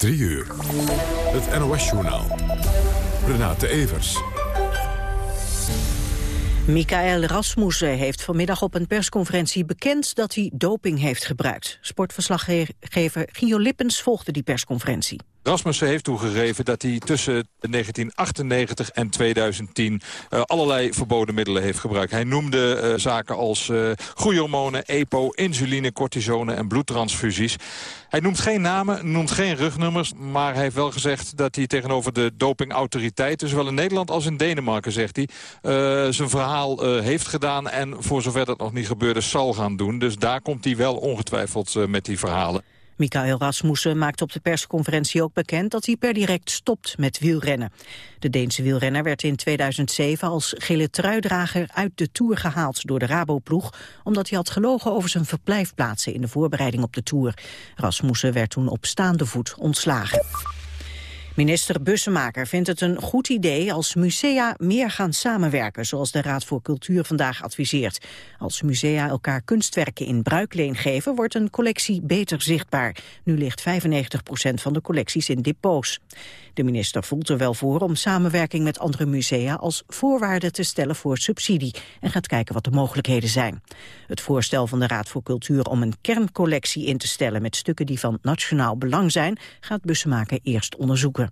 3 uur. Het NOS-journaal. Renate Evers. Michael Rasmussen heeft vanmiddag op een persconferentie bekend dat hij doping heeft gebruikt. Sportverslaggever Gio Lippens volgde die persconferentie. Rasmussen heeft toegegeven dat hij tussen 1998 en 2010 uh, allerlei verboden middelen heeft gebruikt. Hij noemde uh, zaken als uh, groeihormonen, EPO, insuline, cortisone en bloedtransfusies. Hij noemt geen namen, noemt geen rugnummers, maar hij heeft wel gezegd dat hij tegenover de dopingautoriteiten, zowel in Nederland als in Denemarken, zegt hij, zijn verhaal heeft gedaan en voor zover dat nog niet gebeurde zal gaan doen. Dus daar komt hij wel ongetwijfeld met die verhalen. Michael Rasmussen maakt op de persconferentie ook bekend dat hij per direct stopt met wielrennen. De Deense wielrenner werd in 2007 als gele truidrager uit de Tour gehaald door de Raboploeg, omdat hij had gelogen over zijn verblijfplaatsen in de voorbereiding op de Tour. Rasmussen werd toen op staande voet ontslagen. Minister Bussemaker vindt het een goed idee als musea meer gaan samenwerken, zoals de Raad voor Cultuur vandaag adviseert. Als musea elkaar kunstwerken in bruikleen geven, wordt een collectie beter zichtbaar. Nu ligt 95% van de collecties in depots. De minister voelt er wel voor om samenwerking met andere musea als voorwaarde te stellen voor subsidie en gaat kijken wat de mogelijkheden zijn. Het voorstel van de Raad voor Cultuur om een kerncollectie in te stellen met stukken die van nationaal belang zijn, gaat Bussemaker eerst onderzoeken.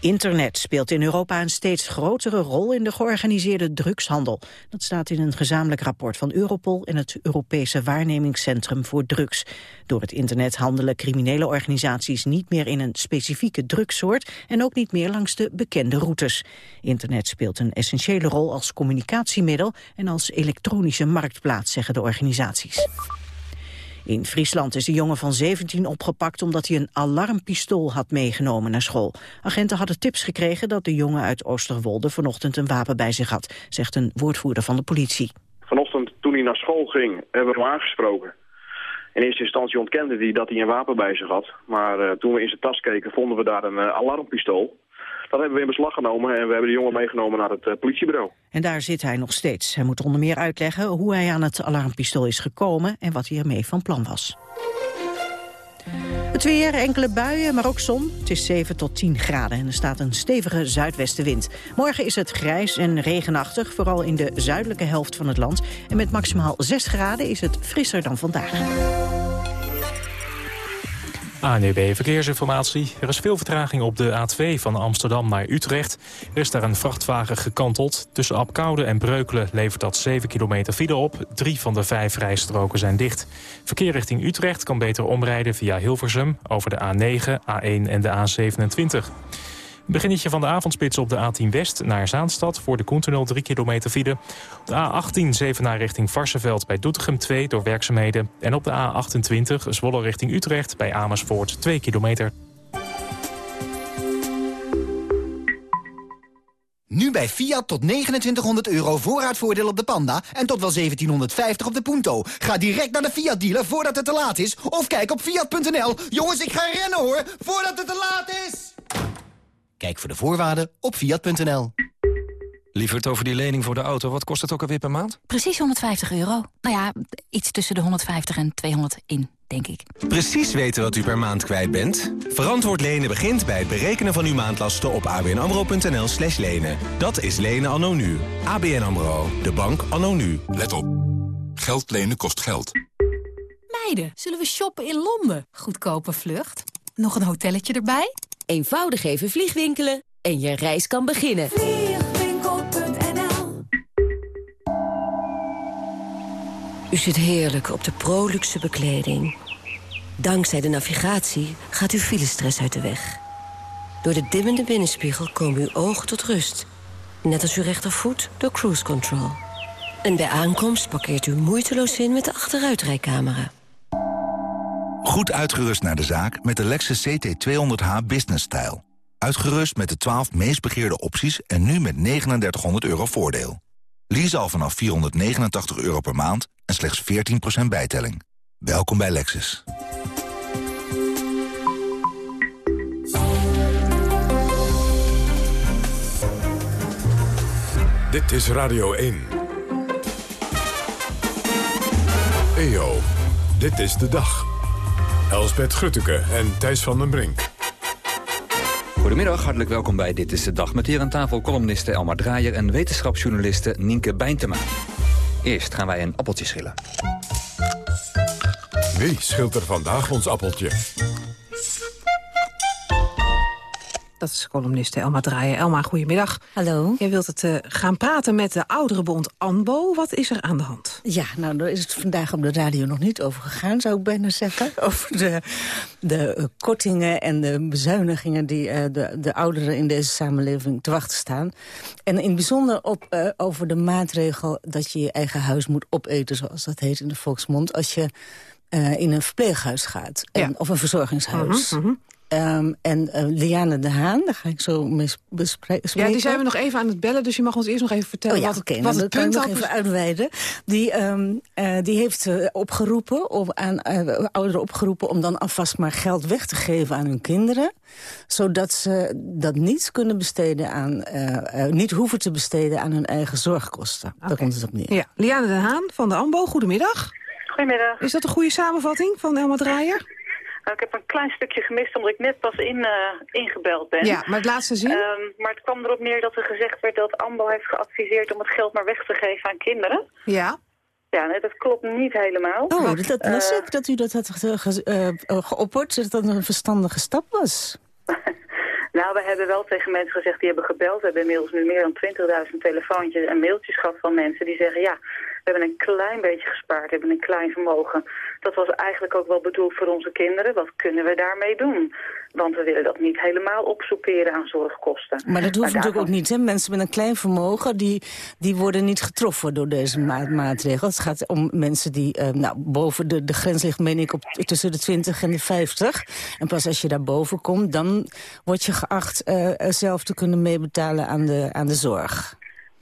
Internet speelt in Europa een steeds grotere rol in de georganiseerde drugshandel. Dat staat in een gezamenlijk rapport van Europol en het Europese waarnemingscentrum voor drugs. Door het internet handelen criminele organisaties niet meer in een specifieke drugssoort en ook niet meer langs de bekende routes. Internet speelt een essentiële rol als communicatiemiddel en als elektronische marktplaats, zeggen de organisaties. In Friesland is een jongen van 17 opgepakt omdat hij een alarmpistool had meegenomen naar school. Agenten hadden tips gekregen dat de jongen uit Oosterwolde vanochtend een wapen bij zich had, zegt een woordvoerder van de politie. Vanochtend toen hij naar school ging, hebben we hem aangesproken. In eerste instantie ontkende hij dat hij een wapen bij zich had. Maar uh, toen we in zijn tas keken, vonden we daar een uh, alarmpistool. Dat hebben we in beslag genomen en we hebben de jongen meegenomen naar het uh, politiebureau. En daar zit hij nog steeds. Hij moet onder meer uitleggen hoe hij aan het alarmpistool is gekomen en wat hij ermee van plan was. Het weer, enkele buien, maar ook zon. Het is 7 tot 10 graden en er staat een stevige zuidwestenwind. Morgen is het grijs en regenachtig, vooral in de zuidelijke helft van het land. En met maximaal 6 graden is het frisser dan vandaag. ANEB Verkeersinformatie. Er is veel vertraging op de A2 van Amsterdam naar Utrecht. Er is daar een vrachtwagen gekanteld. Tussen Apkoude en Breukelen levert dat 7 kilometer file op. Drie van de vijf rijstroken zijn dicht. Verkeer richting Utrecht kan beter omrijden via Hilversum... over de A9, A1 en de A27. Beginnetje van de avondspits op de A10 West naar Zaanstad... voor de Koentunnel 3 kilometer file. Op de A18 Zevenaar richting Varsenveld bij Doetinchem 2 door werkzaamheden. En op de A28 Zwolle richting Utrecht bij Amersfoort 2 kilometer. Nu bij Fiat tot 2900 euro voorraadvoordeel op de Panda... en tot wel 1750 op de Punto. Ga direct naar de Fiat-dealer voordat het te laat is... of kijk op fiat.nl. Jongens, ik ga rennen hoor, voordat het te laat is! Kijk voor de voorwaarden op Fiat.nl. Lieverd, over die lening voor de auto, wat kost het ook alweer per maand? Precies 150 euro. Nou ja, iets tussen de 150 en 200 in, denk ik. Precies weten wat u per maand kwijt bent? Verantwoord lenen begint bij het berekenen van uw maandlasten op abnamro.nl slash lenen. Dat is lenen anno nu. ABN AMRO, de bank anno nu. Let op. Geld lenen kost geld. Meiden, zullen we shoppen in Londen? Goedkope vlucht. Nog een hotelletje erbij? Eenvoudig even vliegwinkelen en je reis kan beginnen. Vliegwinkel.nl U zit heerlijk op de Proluxe bekleding. Dankzij de navigatie gaat uw filestress uit de weg. Door de dimmende binnenspiegel komen uw ogen tot rust. Net als uw rechtervoet door cruise control. En bij aankomst parkeert u moeiteloos in met de achteruitrijcamera. Goed uitgerust naar de zaak met de Lexus CT200h Business Style. Uitgerust met de 12 meest begeerde opties en nu met 3900 euro voordeel. Lease al vanaf 489 euro per maand en slechts 14% bijtelling. Welkom bij Lexus. Dit is Radio 1. EO, dit is de dag. Elsbet Grutteke en Thijs van den Brink. Goedemiddag, hartelijk welkom bij Dit is de Dag. Met hier aan tafel columniste Elmar Draaier en wetenschapsjournaliste Nienke Bijntema. Eerst gaan wij een appeltje schillen. Wie schilt er vandaag ons appeltje? Dat is columniste Elma Draaien. Elma, goedemiddag. Hallo. Jij wilt het uh, gaan praten met de ouderenbond ANBO. Wat is er aan de hand? Ja, nou, daar is het vandaag op de radio nog niet over gegaan, zou ik bijna zeggen. Over de, de uh, kortingen en de bezuinigingen die uh, de, de ouderen in deze samenleving te wachten staan. En in het bijzonder op, over de maatregel dat je je eigen huis moet opeten, zoals dat heet in de volksmond, als je in een verpleeghuis gaat. En, ja. Of een verzorgingshuis. Uh -huh, uh -huh. Um, en uh, Liane de Haan, daar ga ik zo mee bespreken. Ja, die zijn we nog even aan het bellen, dus je mag ons eerst nog even vertellen oh ja, wat okay, wat nou, het punt punt nog even uitweiden. Die, um, uh, die heeft uh, opgeroepen, om aan uh, ouderen opgeroepen om dan alvast maar geld weg te geven aan hun kinderen. Zodat ze dat niet kunnen besteden aan, niet hoeven te besteden aan hun eigen zorgkosten. Okay. Daar komt het op neer. Ja. Liane de Haan van de AMBO, goedemiddag. Goedemiddag. Is dat een goede samenvatting van Elma Draaier? Nou, ik heb een klein stukje gemist omdat ik net pas in, uh, ingebeld ben. Ja, maar het laatste zin? Um, maar het kwam erop neer dat er gezegd werd dat AMBO heeft geadviseerd om het geld maar weg te geven aan kinderen. Ja. Ja, nee, dat klopt niet helemaal. Oh, dat, dat las uh, ik, dat u dat had ge, ge, uh, geopperd, dat dat een verstandige stap was. nou, we hebben wel tegen mensen gezegd die hebben gebeld. We hebben inmiddels nu meer dan 20.000 telefoontjes en mailtjes gehad van mensen die zeggen... ja, hebben een klein beetje gespaard, hebben een klein vermogen. Dat was eigenlijk ook wel bedoeld voor onze kinderen. Wat kunnen we daarmee doen? Want we willen dat niet helemaal opsoeperen aan zorgkosten. Maar dat hoeft maar natuurlijk ook niet. Hè? Mensen met een klein vermogen, die, die worden niet getroffen door deze ma maatregel. Het gaat om mensen die uh, nou, boven de, de grens ligt, meen ik, op, tussen de 20 en de 50. En pas als je daarboven komt, dan word je geacht uh, zelf te kunnen meebetalen aan de, aan de zorg.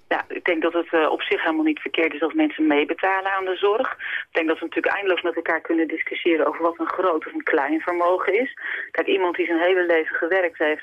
Ja, ik denk dat het uh, op zich helemaal niet verkeerd is als mensen meebetalen aan de zorg. Ik denk dat we natuurlijk eindeloos met elkaar kunnen discussiëren over wat een groot of een klein vermogen is. Kijk, iemand die zijn hele leven gewerkt heeft,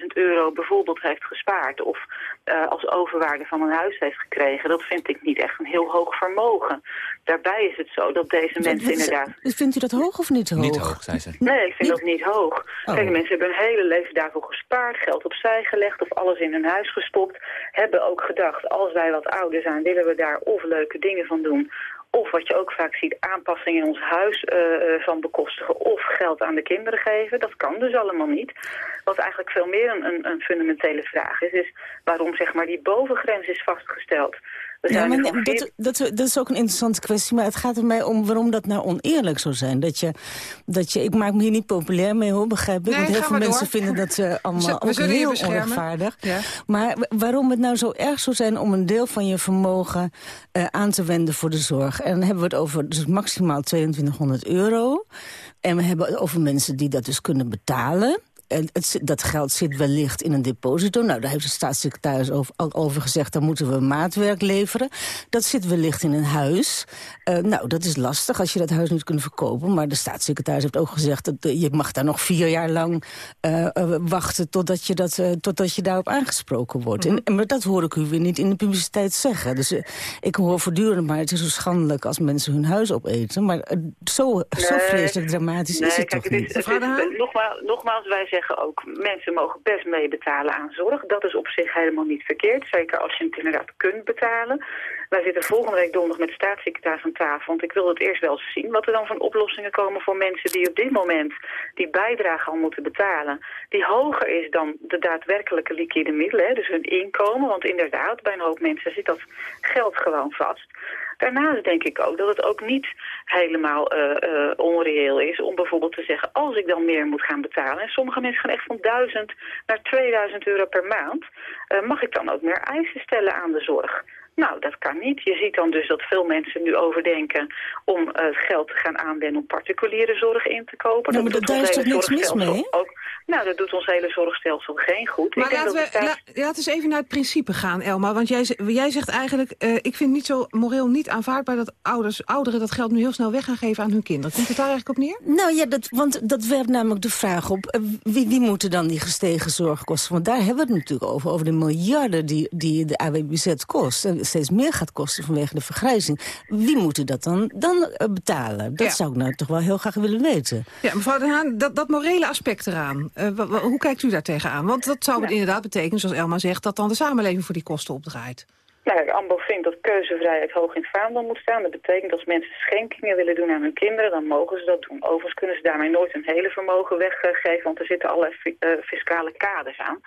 150.000 euro bijvoorbeeld heeft gespaard of uh, als overwaarde van een huis heeft gekregen, dat vind ik niet echt een heel hoog vermogen. Daarbij is het zo dat deze mensen dat, inderdaad... Vindt u dat hoog of niet hoog? Niet hoog, zei ze. Nee, ik vind niet? dat niet hoog. Oh. Kijk, mensen hebben hun hele leven daarvoor gespaard, geld opzij gelegd of alles in hun huis gestopt, hebben ook gedacht, als wij wat ouder zijn, willen we daar of leuke dingen van doen... of wat je ook vaak ziet, aanpassingen in ons huis uh, van bekostigen... of geld aan de kinderen geven. Dat kan dus allemaal niet. Wat eigenlijk veel meer een, een, een fundamentele vraag is... is waarom zeg maar, die bovengrens is vastgesteld... Ja, maar nee, dat, dat, dat, is ook een interessante kwestie. Maar het gaat er mij om waarom dat nou oneerlijk zou zijn. Dat je, dat je, ik maak me hier niet populair mee, hoor, begrijp ik. Nee, want heel veel mensen door. vinden dat uh, allemaal ook heel onrechtvaardig. Ja. Maar waarom het nou zo erg zou zijn om een deel van je vermogen uh, aan te wenden voor de zorg. En dan hebben we het over dus maximaal 2200 euro. En we hebben het over mensen die dat dus kunnen betalen. En het, dat geld zit wellicht in een deposito. Nou, daar heeft de staatssecretaris over, al over gezegd... dan moeten we maatwerk leveren. Dat zit wellicht in een huis. Uh, nou, dat is lastig als je dat huis niet kunt verkopen. Maar de staatssecretaris heeft ook gezegd... dat uh, je mag daar nog vier jaar lang uh, wachten... Totdat je, dat, totdat je daarop aangesproken wordt. Mm -hmm. en, maar dat hoor ik u weer niet in de publiciteit zeggen. Dus ik hoor voortdurend maar het is zo schandelijk... als mensen hun huis opeten. Maar zo, nee, zo vreselijk dramatisch nee, is het kijk, toch het niet? Is, het is, nogmaals, nogmaals, wij zeggen ook, mensen mogen best meebetalen aan zorg. Dat is op zich helemaal niet verkeerd, zeker als je het inderdaad kunt betalen. Wij zitten volgende week donderdag met de staatssecretaris aan tafel, want ik wil het eerst wel eens zien wat er dan van oplossingen komen voor mensen die op dit moment die bijdrage al moeten betalen. Die hoger is dan de daadwerkelijke liquide middelen, dus hun inkomen, want inderdaad, bij een hoop mensen zit dat geld gewoon vast. Daarnaast denk ik ook dat het ook niet helemaal uh, onreëel is om bijvoorbeeld te zeggen... als ik dan meer moet gaan betalen... en sommige mensen gaan echt van 1000 naar 2000 euro per maand... Uh, mag ik dan ook meer eisen stellen aan de zorg? Nou, dat kan niet. Je ziet dan dus dat veel mensen nu overdenken om uh, het geld te gaan aanwenden om particuliere zorg in te kopen. Nou, maar dat daar is toch niks mis mee? Ook, Nou, dat doet ons hele zorgstelsel geen goed. Maar laten we, staat... la, laten eens even naar het principe gaan, Elma. Want jij, jij zegt eigenlijk, uh, ik vind het niet zo moreel niet aanvaardbaar... dat ouders, ouderen dat geld nu heel snel weg gaan geven aan hun kinderen. Komt het daar eigenlijk op neer? Nou ja, dat, want dat werpt namelijk de vraag op... Uh, wie, wie moeten dan die gestegen zorgkosten? Want daar hebben we het natuurlijk over. Over de miljarden die, die de AWBZ kost. Steeds meer gaat kosten vanwege de vergrijzing. Wie moeten dat dan, dan uh, betalen? Dat ja. zou ik nou toch wel heel graag willen weten. Ja, mevrouw Den Haan, dat, dat morele aspect eraan... Uh, hoe kijkt u daar tegenaan? Want dat zou ja. inderdaad betekenen, zoals Elma zegt... dat dan de samenleving voor die kosten opdraait. Nou, AMBO vindt dat keuzevrijheid hoog in het vaandel moet staan. Dat betekent dat als mensen schenkingen willen doen aan hun kinderen, dan mogen ze dat doen. Overigens kunnen ze daarmee nooit een hele vermogen weggeven, want er zitten allerlei uh, fiscale kaders aan.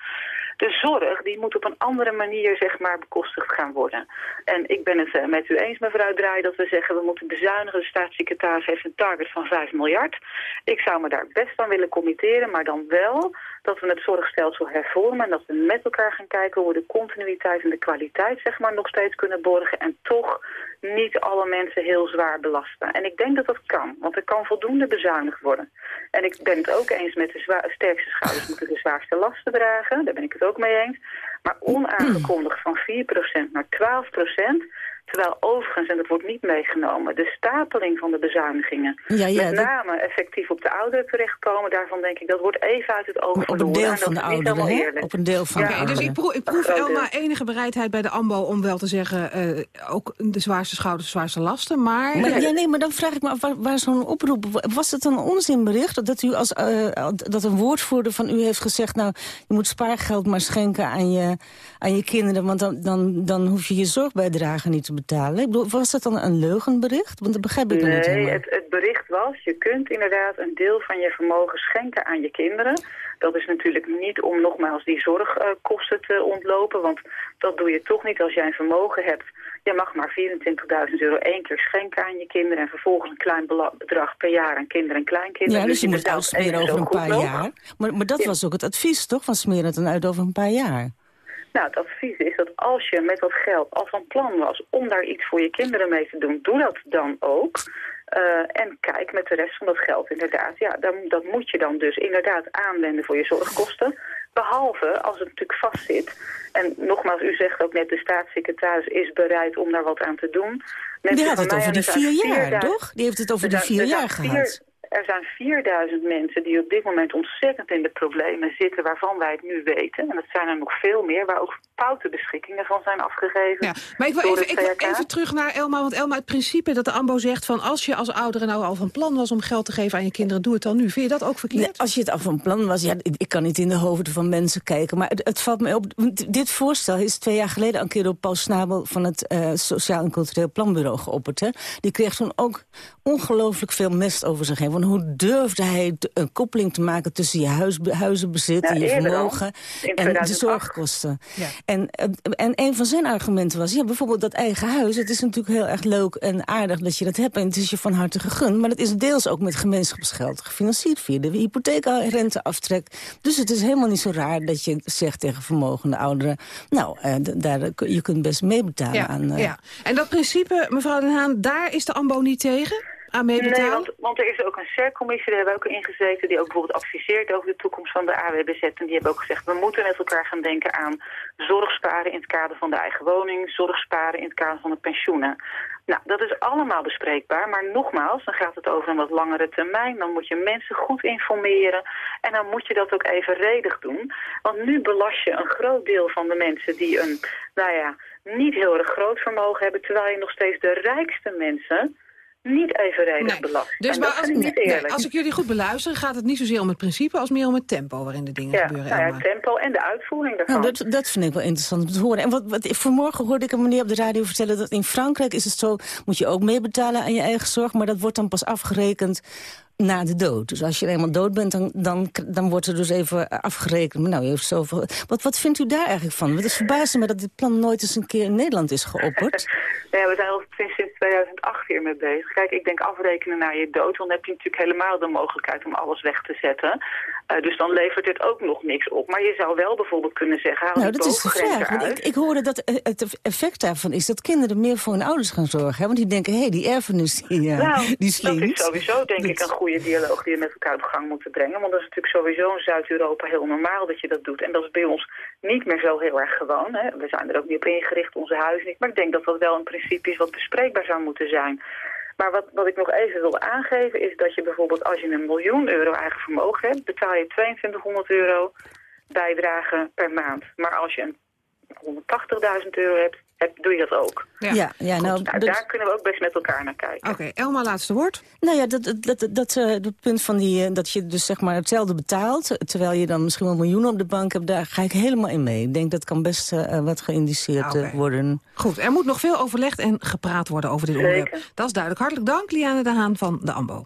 De zorg die moet op een andere manier zeg maar, bekostigd gaan worden. En ik ben het uh, met u eens, mevrouw Draai, dat we zeggen we moeten bezuinigen. De staatssecretaris heeft een target van 5 miljard. Ik zou me daar best aan willen committeren, maar dan wel dat we het zorgstelsel hervormen en dat we met elkaar gaan kijken hoe we de continuïteit en de kwaliteit zeg maar, nog steeds kunnen borgen en toch niet alle mensen heel zwaar belasten. En ik denk dat dat kan, want er kan voldoende bezuinigd worden. En ik ben het ook eens met de sterkste schouders moeten de zwaarste lasten dragen, daar ben ik het ook mee eens. Maar onaangekondigd van 4% naar 12%, Terwijl overigens, en dat wordt niet meegenomen, de stapeling van de bezuinigingen... Ja, ja, met name dat... effectief op de ouderen terechtkomen, daarvan denk ik, dat wordt even uit het oog verloren. Op een deel van de ouderen, hè? Op een deel van ja, de ouderen. Dus ik proef, ik proef Elma enige bereidheid bij de AMBO om wel te zeggen... Uh, ook de zwaarste schouders, de zwaarste lasten, maar... maar ja, nee, maar dan vraag ik me af, waar, waar zo'n oproep... Was het een onzinbericht dat, u als, uh, dat een woordvoerder van u heeft gezegd... nou, je moet spaargeld maar schenken aan je, aan je kinderen... want dan, dan, dan hoef je je zorgbijdrage niet te betalen. Ik bedoel, was dat dan een leugenbericht? Want dat begrijp ik nee, niet helemaal. Het, het bericht was, je kunt inderdaad een deel van je vermogen schenken aan je kinderen. Dat is natuurlijk niet om nogmaals die zorgkosten te ontlopen, want dat doe je toch niet als jij een vermogen hebt. Je mag maar 24.000 euro één keer schenken aan je kinderen... en vervolgens een klein bedrag per jaar aan kinderen en kleinkinderen. Ja, dus, dus je, moet uitsmeren over een paar jaar. Maar, maar dat ja. was ook het advies, toch? Van smeren het dan uit over een paar jaar. Nou, het advies is dat als je met dat geld al van plan was om daar iets voor je kinderen mee te doen, doe dat dan ook. Uh, en kijk met de rest van dat geld inderdaad. Ja, dan, dat moet je dan dus inderdaad aanwenden voor je zorgkosten. Behalve als het natuurlijk vastzit. En nogmaals, u zegt ook net, de staatssecretaris is bereid om daar wat aan te doen. Mensen die had het over die vier jaar, toch? Die heeft het over die vier jaar gehad. Er zijn 4000 mensen die op dit moment ontzettend in de problemen zitten waarvan wij het nu weten. En dat zijn er nog veel meer, waar ook foute beschikkingen van zijn afgegeven. Ja, maar ik wil, even, ik wil even terug naar Elma, want Elma, het principe dat de AMBO zegt van als je als ouder nou al van plan was om geld te geven aan je kinderen, doe het dan nu. Vind je dat ook verkeerd? Nee, als je het al van plan was, ja, ik kan niet in de hoofden van mensen kijken, maar het, het valt me op. Dit voorstel is twee jaar geleden een keer door Paul Snabel van het uh, Sociaal en Cultureel Planbureau geopperd. Hè. Die kreeg toen ook ongelooflijk veel mest over zich heen. Want hoe durfde hij een koppeling te maken tussen je huis, huizenbezit ja, en je vermogen en de zorgkosten? Ja. En, en een van zijn argumenten was, ja, bijvoorbeeld dat eigen huis. Het is natuurlijk heel erg leuk en aardig dat je dat hebt en het is je van harte gegund. Maar dat is deels ook met gemeenschapsgeld gefinancierd via de hypotheekrenteaftrek. Dus het is helemaal niet zo raar dat je zegt tegen vermogende ouderen, nou, uh, daar, je kunt best meebetalen ja, aan... Uh, ja. En dat principe, mevrouw Den Haan, daar is de AMBO niet tegen? Nee, want, er is ook een CER-commissie, daar hebben we ook in gezeten... die ook bijvoorbeeld adviseert over de toekomst van de AWBZ. En die hebben ook gezegd, we moeten met elkaar gaan denken aan zorgsparen in het kader van de eigen woning... zorgsparen in het kader van de pensioenen. Nou, dat is allemaal bespreekbaar, maar nogmaals, dan gaat het over een wat langere termijn. Dan moet je mensen goed informeren en dan moet je dat ook evenredig doen. Want nu belast je een groot deel van de mensen die een, nou ja, niet heel erg groot vermogen hebben... terwijl je nog steeds de rijkste mensen niet evenredig nee. belast. Dus maar als, nee, als, ik jullie goed beluister, gaat het niet zozeer om het principe... als meer om het tempo waarin de dingen ja, gebeuren. Nou ja, het tempo en de uitvoering daarvan. Nou, dat, dat vind ik wel interessant om te horen. En wat, wat, vanmorgen hoorde ik een meneer op de radio vertellen... dat in Frankrijk is het zo, moet je ook meebetalen aan je eigen zorg... maar dat wordt dan pas afgerekend na de dood. Dus als je eenmaal dood bent, dan, dan, dan wordt er dus even afgerekend. Nou, je heeft zoveel... Wat, wat vindt u daar eigenlijk van? Het is verbaasd me dat dit plan nooit eens een keer in Nederland is geopperd. ja, we zijn al sinds 2008 hier mee bezig. Kijk, ik denk afrekenen naar je dood, dan heb je natuurlijk helemaal de mogelijkheid om alles weg te zetten. Uh, dus dan levert dit ook nog niks op. Maar je zou wel bijvoorbeeld kunnen zeggen, haal nou, dat is de vraag. Want ik, ik hoorde dat het effect daarvan is dat kinderen meer voor hun ouders gaan zorgen. Hè? Want die denken, hé, hey, die erfenis die, uh, nou, die slinkt. Dat is sowieso denk ik een goede goede dialoog die we met elkaar op gang moeten brengen. Want dat is natuurlijk sowieso in Zuid-Europa heel normaal dat je dat doet. En dat is bij ons niet meer zo heel erg gewoon. Hè. We zijn er ook niet op ingericht, onze huis niet. Maar ik denk dat dat wel een principe is wat bespreekbaar zou moeten zijn. Maar wat, wat ik nog even wil aangeven is dat je bijvoorbeeld als je een miljoen euro eigen vermogen hebt, betaal je 2200 euro bijdrage per maand. Maar als je een 180.000 euro hebt, heb, doe je dat ook. Ja, ja, ja nou, nou, daar kunnen we ook best met elkaar naar kijken. Oké, Elma, laatste woord. Nou ja, dat, dat, dat, dat, uh, dat punt van die, uh, dat je dus zeg maar hetzelfde betaalt... terwijl je dan misschien wel miljoenen op de bank hebt... daar ga ik helemaal in mee. Ik denk dat kan best uh, wat geïndiceerd okay. worden. Goed, er moet nog veel overlegd en gepraat worden over dit onderwerp. Dat is duidelijk. Hartelijk dank, Liane de Haan van de AMBO.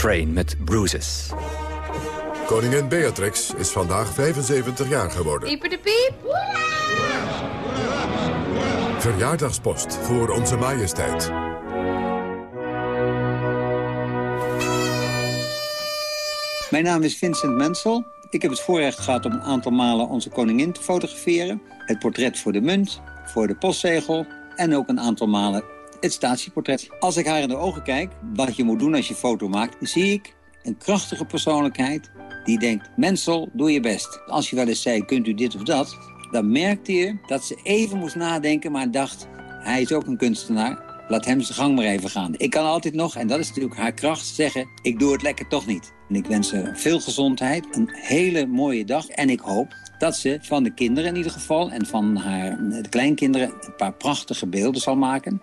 Train met Bruises. Koningin Beatrix is vandaag 75 jaar geworden. Pieper de piep. Verjaardagspost voor onze majesteit. Mijn naam is Vincent Mensel. Ik heb het voorrecht gehad om een aantal malen onze koningin te fotograferen. Het portret voor de munt, voor de postzegel en ook een aantal malen het statieportret. Als ik haar in de ogen kijk, wat je moet doen als je foto maakt... zie ik een krachtige persoonlijkheid die denkt... Mensel, doe je best. Als je wel eens zei, kunt u dit of dat... dan merkte je dat ze even moest nadenken, maar dacht... hij is ook een kunstenaar. Laat hem zijn gang maar even gaan. Ik kan altijd nog, en dat is natuurlijk haar kracht, zeggen... ik doe het lekker toch niet. En ik wens ze veel gezondheid, een hele mooie dag. En ik hoop dat ze van de kinderen in ieder geval... en van haar de kleinkinderen een paar prachtige beelden zal maken.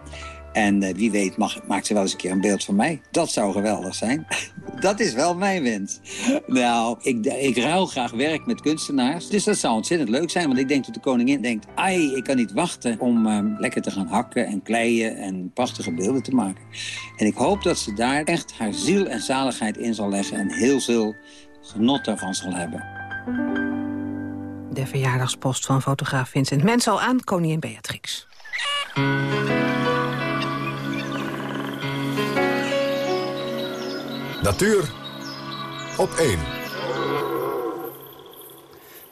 En eh, wie weet mag, maakt ze wel eens een keer een beeld van mij. Dat zou geweldig zijn. dat is wel mijn wens. Nou, ik, ik ruil graag werk met kunstenaars. Dus dat zou ontzettend leuk zijn. Want ik denk dat de koningin denkt... ai, ik kan niet wachten om eh, lekker te gaan hakken en kleien... en prachtige beelden te maken. En ik hoop dat ze daar echt haar ziel en zaligheid in zal leggen... en heel veel genot daarvan zal hebben. De verjaardagspost van fotograaf Vincent Mensel aan koningin Beatrix. Natuur op 1.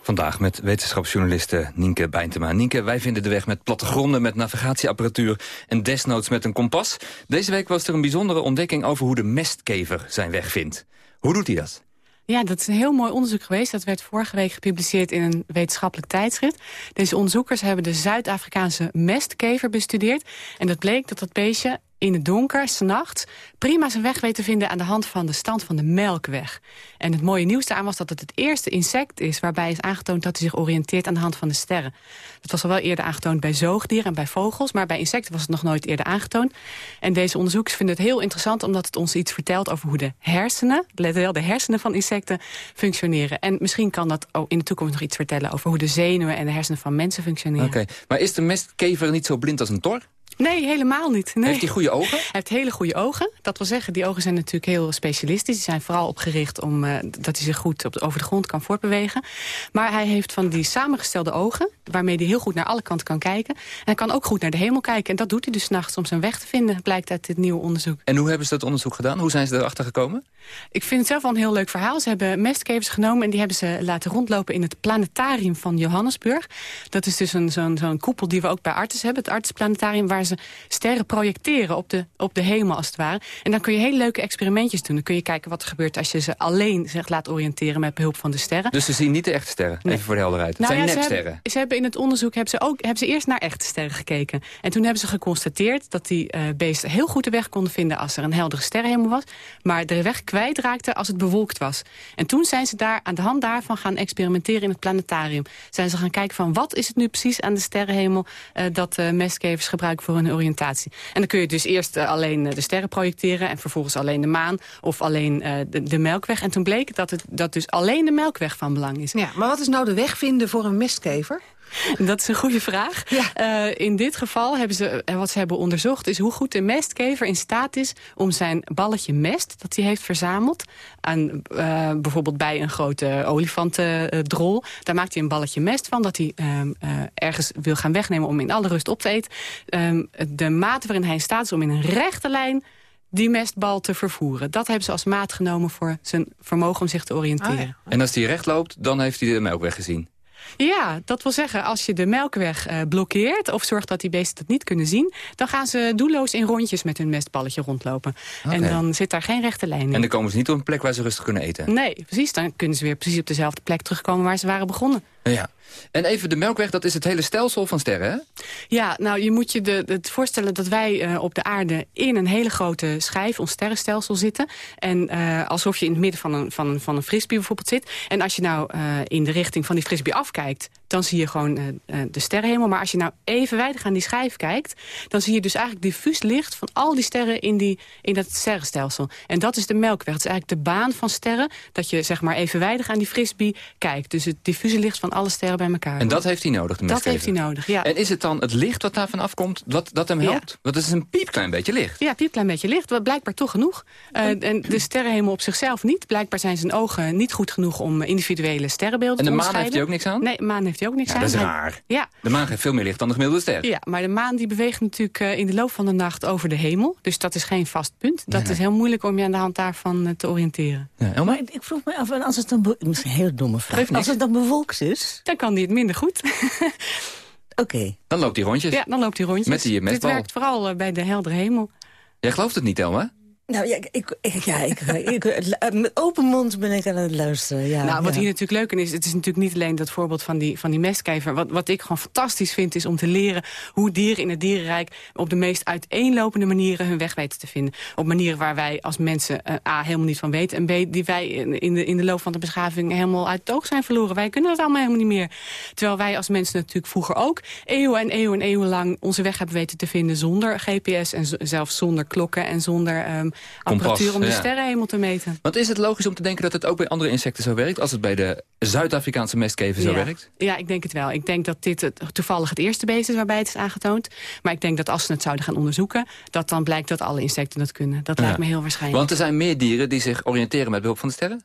Vandaag met wetenschapsjournaliste Nienke Bijntema. Nienke, wij vinden de weg met plattegronden, met navigatieapparatuur... en desnoods met een kompas. Deze week was er een bijzondere ontdekking over hoe de mestkever zijn weg vindt. Hoe doet hij dat? Ja, dat is een heel mooi onderzoek geweest. Dat werd vorige week gepubliceerd in een wetenschappelijk tijdschrift. Deze onderzoekers hebben de Zuid-Afrikaanse mestkever bestudeerd. En dat bleek dat dat beestje in het donker, s'nachts, prima zijn weg weet te vinden aan de hand van de stand van de melkweg. En het mooie nieuws daaraan was dat het het eerste insect is waarbij is aangetoond dat hij zich oriënteert aan de hand van de sterren. Dat was al wel eerder aangetoond bij zoogdieren en bij vogels, maar bij insecten was het nog nooit eerder aangetoond. En deze onderzoekers vinden het heel interessant omdat het ons iets vertelt over hoe de hersenen, let wel, de hersenen van insecten functioneren. En misschien kan dat ook in de toekomst nog iets vertellen over hoe de zenuwen en de hersenen van mensen functioneren. Oké, maar is de mestkever niet zo blind als een tor? Nee, helemaal niet. Nee. Heeft hij goede ogen? Hij heeft hele goede ogen. Dat wil zeggen, die ogen zijn natuurlijk heel specialistisch. Die zijn vooral opgericht om uh, dat hij zich goed op de, over de grond kan voortbewegen. Maar hij heeft van die samengestelde ogen, waarmee hij heel goed naar alle kanten kan kijken. En hij kan ook goed naar de hemel kijken. En dat doet hij dus nachts om zijn weg te vinden, blijkt uit dit nieuwe onderzoek. En hoe hebben ze dat onderzoek gedaan? Hoe zijn ze erachter gekomen? Ik vind het zelf wel een heel leuk verhaal. Ze hebben mestkevers genomen en die hebben ze laten rondlopen in het planetarium van Johannesburg. Dat is dus zo'n zo'n koepel die we ook bij Artes hebben. Het Artesplanetarium waar ze sterren projecteren op de, op de hemel als het ware. En dan kun je hele leuke experimentjes doen. Dan kun je kijken wat er gebeurt als je ze alleen zich laat oriënteren met behulp van de sterren. Dus ze zien niet de echte sterren? Even voor de helderheid. Het Nou zijn ja, ze nepsterren. hebben, ze hebben in het onderzoek hebben ze, ook, hebben ze eerst naar echte sterren gekeken. En toen hebben ze geconstateerd dat die eh, beesten heel goed de weg konden vinden als er een heldere sterrenhemel was. Maar de weg kwijtraakten als het bewolkt was. En toen zijn ze daar aan de hand daarvan gaan experimenteren in het planetarium. Zijn ze gaan kijken van wat is het nu precies aan de sterrenhemel eh, dat uh, gebruiken voor hun oriëntatie. En dan kun je dus eerst eh, alleen eh, de sterren projecteren en vervolgens alleen de maan of alleen eh, de, de melkweg. En toen bleek dat, het, dat dus alleen de melkweg van belang is. Ja, maar wat is nou de weg vinden voor een mestkever? Dat is een goede vraag. Eh, in dit geval hebben ze, eh, wat ze hebben onderzocht... is hoe goed de mestkever in staat is om zijn balletje mest... dat hij heeft verzameld, aan, eh, bijvoorbeeld bij een grote olifantendrol... daar maakt hij een balletje mest van... dat hij ehm, eh, ergens wil gaan wegnemen om in alle rust op te eten. Ehm, de mate waarin hij in staat is om in een rechte lijn die mestbal te vervoeren. Dat hebben ze als maat genomen voor zijn vermogen om zich te oriënteren. En als hij recht loopt, dan heeft hij de melkweg gezien. Ja, dat wil zeggen, als je de melkweg eh, blokkeert... of zorgt dat die beesten dat niet kunnen zien... dan gaan ze doelloos in rondjes met hun mestballetje rondlopen. En dan zit daar geen rechte lijn in. En dan komen ze niet op een plek waar ze rustig kunnen eten. Nee, precies. Dan kunnen ze weer precies op dezelfde plek terugkomen... waar ze waren begonnen. Ja. En even de melkweg, dat is het hele stelsel van sterren, hè? Ja, nou, je moet je de, het voorstellen dat wij eh, op de aarde in een hele grote schijf, ons sterrenstelsel, zitten. En eh, alsof je in het midden van een, van, een, van een frisbee bijvoorbeeld zit. En als je nou eh, in de richting van die frisbee afkijkt, dan zie je gewoon eh, eh, de sterrenhemel. Maar als je nou evenwijdig aan die schijf kijkt, dan zie je dus eigenlijk diffuus licht van al die sterren in, die, in dat sterrenstelsel. En dat is de melkweg. Het is eigenlijk de baan van sterren, dat je zeg maar evenwijdig aan die frisbee kijkt. Dus het diffuse licht van alle sterren bij elkaar. En dat heeft hij nodig, de Dat heeft hij nodig, ja. En is het dan het licht wat daarvan afkomt, dat, dat hem Ja. helpt? Want het is een piepklein beetje licht. Ja, piepklein beetje licht. Wat blijkbaar toch genoeg. Eh, en de sterrenhemel op zichzelf niet. Blijkbaar zijn zijn ogen niet goed genoeg om individuele sterrenbeelden En de te maan onderscheiden. heeft hij ook niks aan? Nee, maan heeft hij ook niks Ja, aan. dat is raar. Ja. De maan geeft veel meer licht dan de gemiddelde ster. Ja, maar de maan die beweegt natuurlijk eh, in de loop van de nacht over de hemel. Dus dat is geen vast punt. Dat Nee. is heel moeilijk om je aan de hand daarvan eh, te oriënteren. maar ik, vroeg me af, en als het dan... Misschien een hele domme vraag. Als het dan bewolkt is... Dan kan die het minder goed. Oké. Dan loopt hij rondjes. Ja, dan loopt hij rondjes. Met die Dit mestbal. werkt vooral eh, bij de heldere hemel. Jij gelooft het niet, Elma? Nou ja, ik, ik, ja, ik, ik, ik- met open mond ben ik aan het luisteren. Ja, nou, wat ja. hier natuurlijk leuk in is, het is natuurlijk niet alleen dat voorbeeld van die, van die mestkever. Wat, wat ik gewoon fantastisch vind, is om te leren hoe dieren in het dierenrijk op de meest uiteenlopende manieren hun weg weten te vinden. Op manieren waar wij als mensen eh, A, helemaal niet van weten. En B, die wij in, de, in de loop van de beschaving helemaal uit het oog zijn verloren. Wij kunnen dat allemaal helemaal niet meer. Terwijl wij als mensen natuurlijk vroeger ook eeuwen en eeuwen en eeuwen lang onze weg hebben weten te vinden zonder GPS en zelfs zonder klokken en zonder ehm, apparatuur om de ja. sterrenhemel te meten. Want is het logisch om te denken dat het ook bij andere insecten zo werkt... als het bij de Zuid-Afrikaanse mestkever zo ja. werkt? Ja, ik denk het wel. Ik denk dat dit het, toevallig het eerste beest is waarbij het is aangetoond. Maar ik denk dat als ze het zouden gaan onderzoeken... dat dan blijkt dat alle insecten dat kunnen. Dat lijkt me heel waarschijnlijk. Want er zijn meer dieren die zich oriënteren met behulp van de sterren?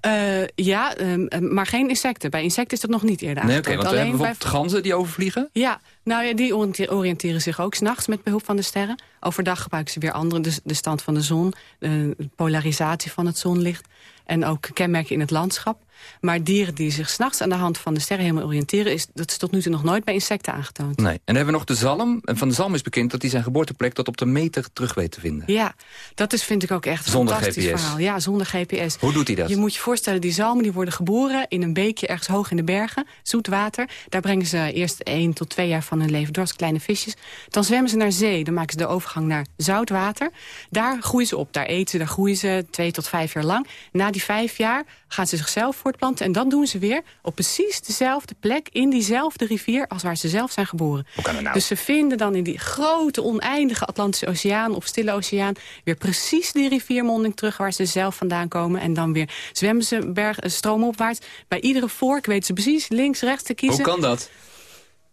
Eh, ja, ehm, ehm, maar geen insecten. Bij insecten is dat nog niet eerder Nee, aangetoond. want we Alleen hebben bij bijvoorbeeld ganzen die overvliegen. Ja, nou ja, die oriënte- oriënteren zich ook s'nachts met behulp van de sterren. Overdag gebruiken ze weer andere, de, de stand van de zon, de polarisatie van het zonlicht en ook kenmerken in het landschap. Maar dieren die zich s'nachts aan de hand van de sterrenhemel oriënteren... Is, dat is tot nu toe nog nooit bij insecten aangetoond. Nee. En dan hebben we nog de zalm. En van de zalm is bekend dat hij zijn geboorteplek tot op de meter terug weet te vinden. Ja, dat is, vind ik ook echt een Zonder fantastisch GPS. verhaal. Ja, zonder GPS. Hoe doet hij dat? Je moet je voorstellen, die zalmen die worden geboren in een beekje ergens hoog in de bergen. Zoet water. Daar brengen ze eerst één tot twee jaar van hun leven door als kleine visjes. Dan zwemmen ze naar zee. Dan maken ze de overgang naar zout water. Daar groeien ze op. Daar eten ze, daar groeien ze twee tot vijf jaar lang. Na die vijf jaar gaan ze zichzelf voortplanten. En dan doen ze weer op precies dezelfde plek in diezelfde rivier als waar ze zelf zijn geboren. nou? Dus ze vinden dan in die grote oneindige Atlantische Oceaan of Stille Oceaan weer precies die riviermonding terug waar ze zelf vandaan komen. En dan weer zwemmen ze berg, eh, stroomopwaarts. Bij iedere vork weten ze precies links, rechts te kiezen. Hoe kan dat?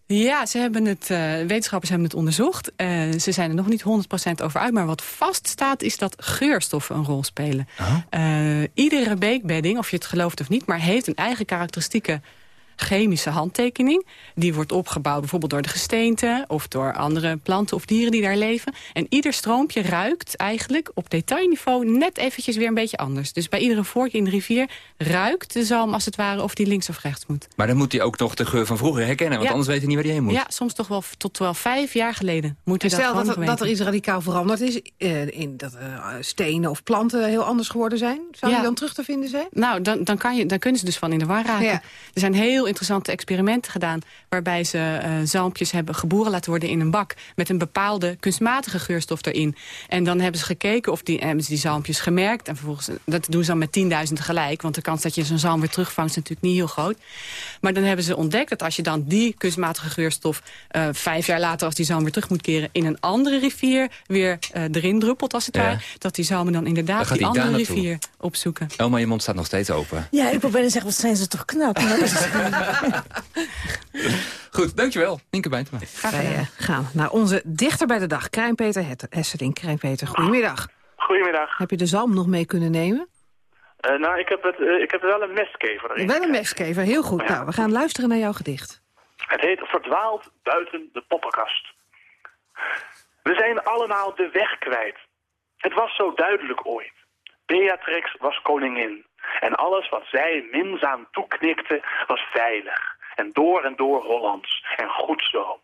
Ja, ze hebben het, eh, wetenschappers hebben het onderzocht. Eh, ze zijn er nog niet 100% over uit. Maar wat vaststaat is dat geurstoffen een rol spelen. Eh, iedere beekbedding, of je het gelooft of niet... maar heeft een eigen karakteristieke chemische handtekening. Die wordt opgebouwd bijvoorbeeld door de gesteente... of door andere planten of dieren die daar leven. En ieder stroompje ruikt eigenlijk op detailniveau net eventjes weer een beetje anders. Dus bij iedere vork in de rivier ruikt de zalm als het ware... of die links of rechts moet. Maar dan moet hij ook nog de geur van vroeger herkennen. Want Ja. anders weet hij niet waar hij heen moet. Ja, soms toch wel tot wel vijf jaar geleden. Moet hij stel dat, dat, er- dat er iets radicaal veranderd is, eh, in dat eh, stenen of planten heel anders geworden zijn. Zou Ja. die dan terug te vinden zijn? Nou, dan, dan, kan je, dan kunnen ze dus van in de war raken. Ja. Er zijn heel interessante experimenten gedaan... waarbij ze eh, zalmpjes hebben geboren laten worden in een bak... met een bepaalde kunstmatige geurstof erin. En dan hebben ze gekeken of die, hebben ze die zalmpjes gemerkt. En vervolgens, dat doen ze dan met 10.000 tegelijk. Want de kans dat je zo'n zalm weer terugvangt is natuurlijk niet heel groot. Maar dan hebben ze ontdekt dat als je dan die kunstmatige geurstof... eh, vijf jaar later als die zalm weer terug moet keren... in een andere rivier weer eh, erin druppelt als het Ja. ware... dat die zalmen dan Dan inderdaad gaat die andere rivier opzoeken. Elma, je mond staat nog steeds open. Ja, ik probeer te zeggen, wat zijn ze toch knap. Maar dat is- Goed, dankjewel. Nienke Bijntema. Wij eh, gaan naar onze dichter bij de dag, Krijn-Peter Het- Hesselink. Krijn-Peter, goedemiddag. Goedemiddag. Heb je de zalm nog mee kunnen nemen? Eh, nou, ik heb, het, eh, ik heb wel een mestkever erin. Wel een mestkever, heel goed. Nou, we gaan luisteren naar jouw gedicht. Het heet Verdwaald buiten de poppenkast. We zijn allemaal de weg kwijt. Het was zo duidelijk ooit. Beatrix was koningin. En alles wat zij minzaam toeknikte was veilig. En door en door Hollands. En goed zo.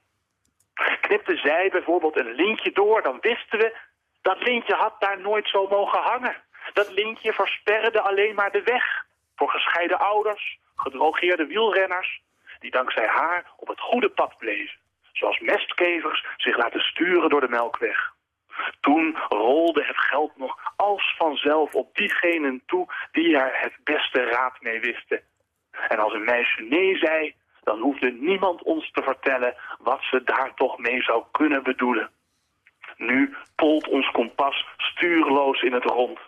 Knipte zij bijvoorbeeld een lintje door, dan wisten we... dat lintje had daar nooit zo mogen hangen. Dat lintje versperde alleen maar de weg. Voor gescheiden ouders, gedrogeerde wielrenners... die dankzij haar op het goede pad bleven. Zoals mestkevers zich laten sturen door de melkweg. Toen rolde het geld nog als vanzelf op diegenen toe die er het beste raad mee wisten. En als een meisje nee zei, dan hoefde niemand ons te vertellen wat ze daar toch mee zou kunnen bedoelen. Nu polt ons kompas stuurloos in het rond.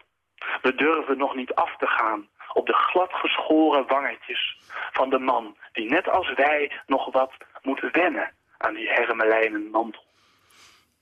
We durven nog niet af te gaan op de gladgeschoren wangetjes van de man die net als wij nog wat moet wennen aan die hermelijnen mantel.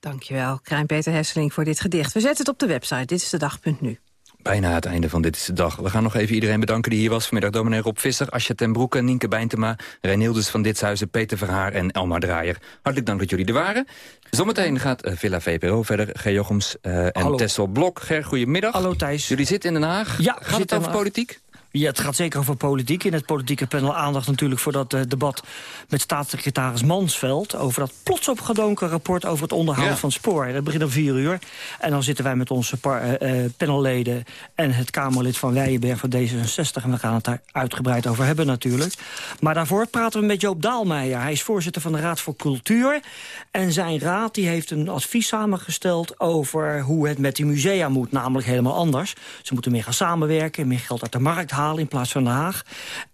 Dankjewel, Krijn-Peter Hesselink, voor dit gedicht. We zetten het op de website, dit is de dag.nu. Bijna het einde van Dit is de Dag. We gaan nog even iedereen bedanken die hier was. Vanmiddag dominee Rob Visser, Asja ten Broeke, Nienke Bijntema... Reinildes van Ditshuizen, Peter Verhaar en Elmar Draaier. Hartelijk dank dat jullie er waren. Zometeen gaat eh, Villa VPRO verder. Ger Jochems eh, en Hallo. Tessel Blok. Ger, goedemiddag. Hallo Thijs. Jullie zitten in Den Haag. Ja, gaat het over politiek? Ja, het gaat zeker over politiek. In het politieke panel aandacht natuurlijk voor dat eh, debat met staatssecretaris Mansveld... over dat plots opgedonken rapport over het onderhoud Ja. van spoor. Dat begint om vier uur. En dan zitten wij met onze eh, eh, panelleden en het Kamerlid van Weijenberg van D66. En we gaan het daar uitgebreid over hebben natuurlijk. Maar daarvoor praten we met Joop Daalmeijer. Hij is voorzitter van de Raad voor Cultuur. En zijn raad die heeft een advies samengesteld over hoe het met die musea moet. Namelijk helemaal anders. Ze moeten meer gaan samenwerken, meer geld uit de markt halen in plaats van Den Haag.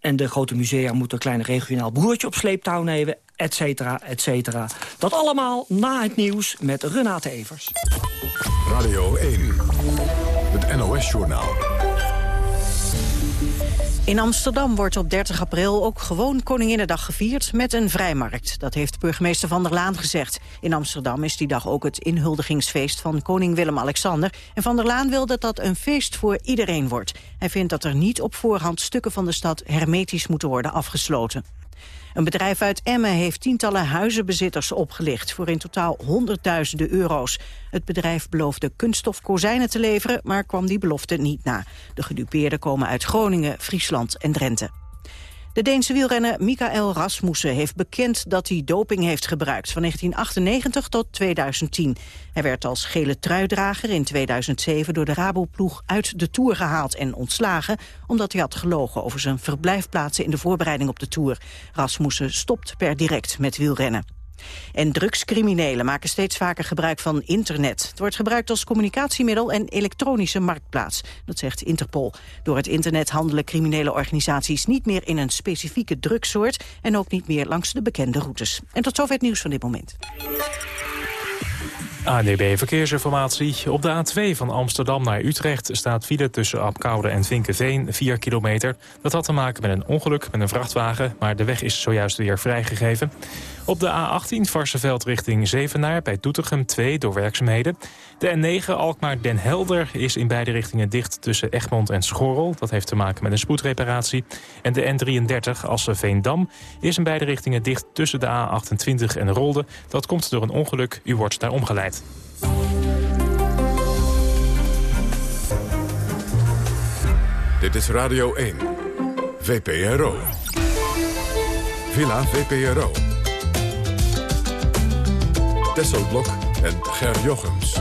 En de grote musea moeten een klein regionaal broertje op sleeptouw nemen, et cetera, et cetera. Dat allemaal na het nieuws met Renate Evers. Radio 1, het NOS-journaal. In Amsterdam wordt op 30 april ook gewoon Koninginnedag gevierd met een vrijmarkt. Dat heeft burgemeester Van der Laan gezegd. In Amsterdam is die dag ook het inhuldigingsfeest van koning Willem-Alexander. En Van der Laan wil dat dat een feest voor iedereen wordt. Hij vindt dat er niet op voorhand stukken van de stad hermetisch moeten worden afgesloten. Een bedrijf uit Emmen heeft tientallen huizenbezitters opgelicht... voor in totaal honderdduizenden euro's. Het bedrijf beloofde kunststof kozijnen te leveren... maar kwam die belofte niet na. De gedupeerden komen uit Groningen, Friesland en Drenthe. De Deense wielrenner Mikael Rasmussen heeft bekend dat hij doping heeft gebruikt van 1998 tot 2010. Hij werd als gele truidrager in 2007 door de Rabo-ploeg uit de Tour gehaald en ontslagen omdat hij had gelogen over zijn verblijfplaatsen in de voorbereiding op de Tour. Rasmussen stopt per direct met wielrennen. En drugscriminelen maken steeds vaker gebruik van internet. Het wordt gebruikt als communicatiemiddel en elektronische marktplaats. Dat zegt Interpol. Door het internet handelen criminele organisaties niet meer in een specifieke drugssoort... en ook niet meer langs de bekende routes. En tot zover het nieuws van dit moment. ANDB Verkeersinformatie. Op de A2 van Amsterdam naar Utrecht staat file tussen Apkoude en Vinkenveen 4 kilometer. Dat had te maken met een ongeluk met een vrachtwagen, maar de weg is zojuist weer vrijgegeven. Op de A18 Varsenveld richting Zevenaar bij Doetinchem 2 door werkzaamheden. De N9 Alkmaar-Den Helder is in beide richtingen dicht tussen Egmond en Schorrel. Dat heeft te maken met een spoedreparatie. En de N33 Assen-Veendam is in beide richtingen dicht tussen de A28 en Rolde. Dat komt door een ongeluk. U wordt daar omgeleid. Dit is Radio 1, VPRO. Villa VPRO. Tesselblok en Ger Jochems.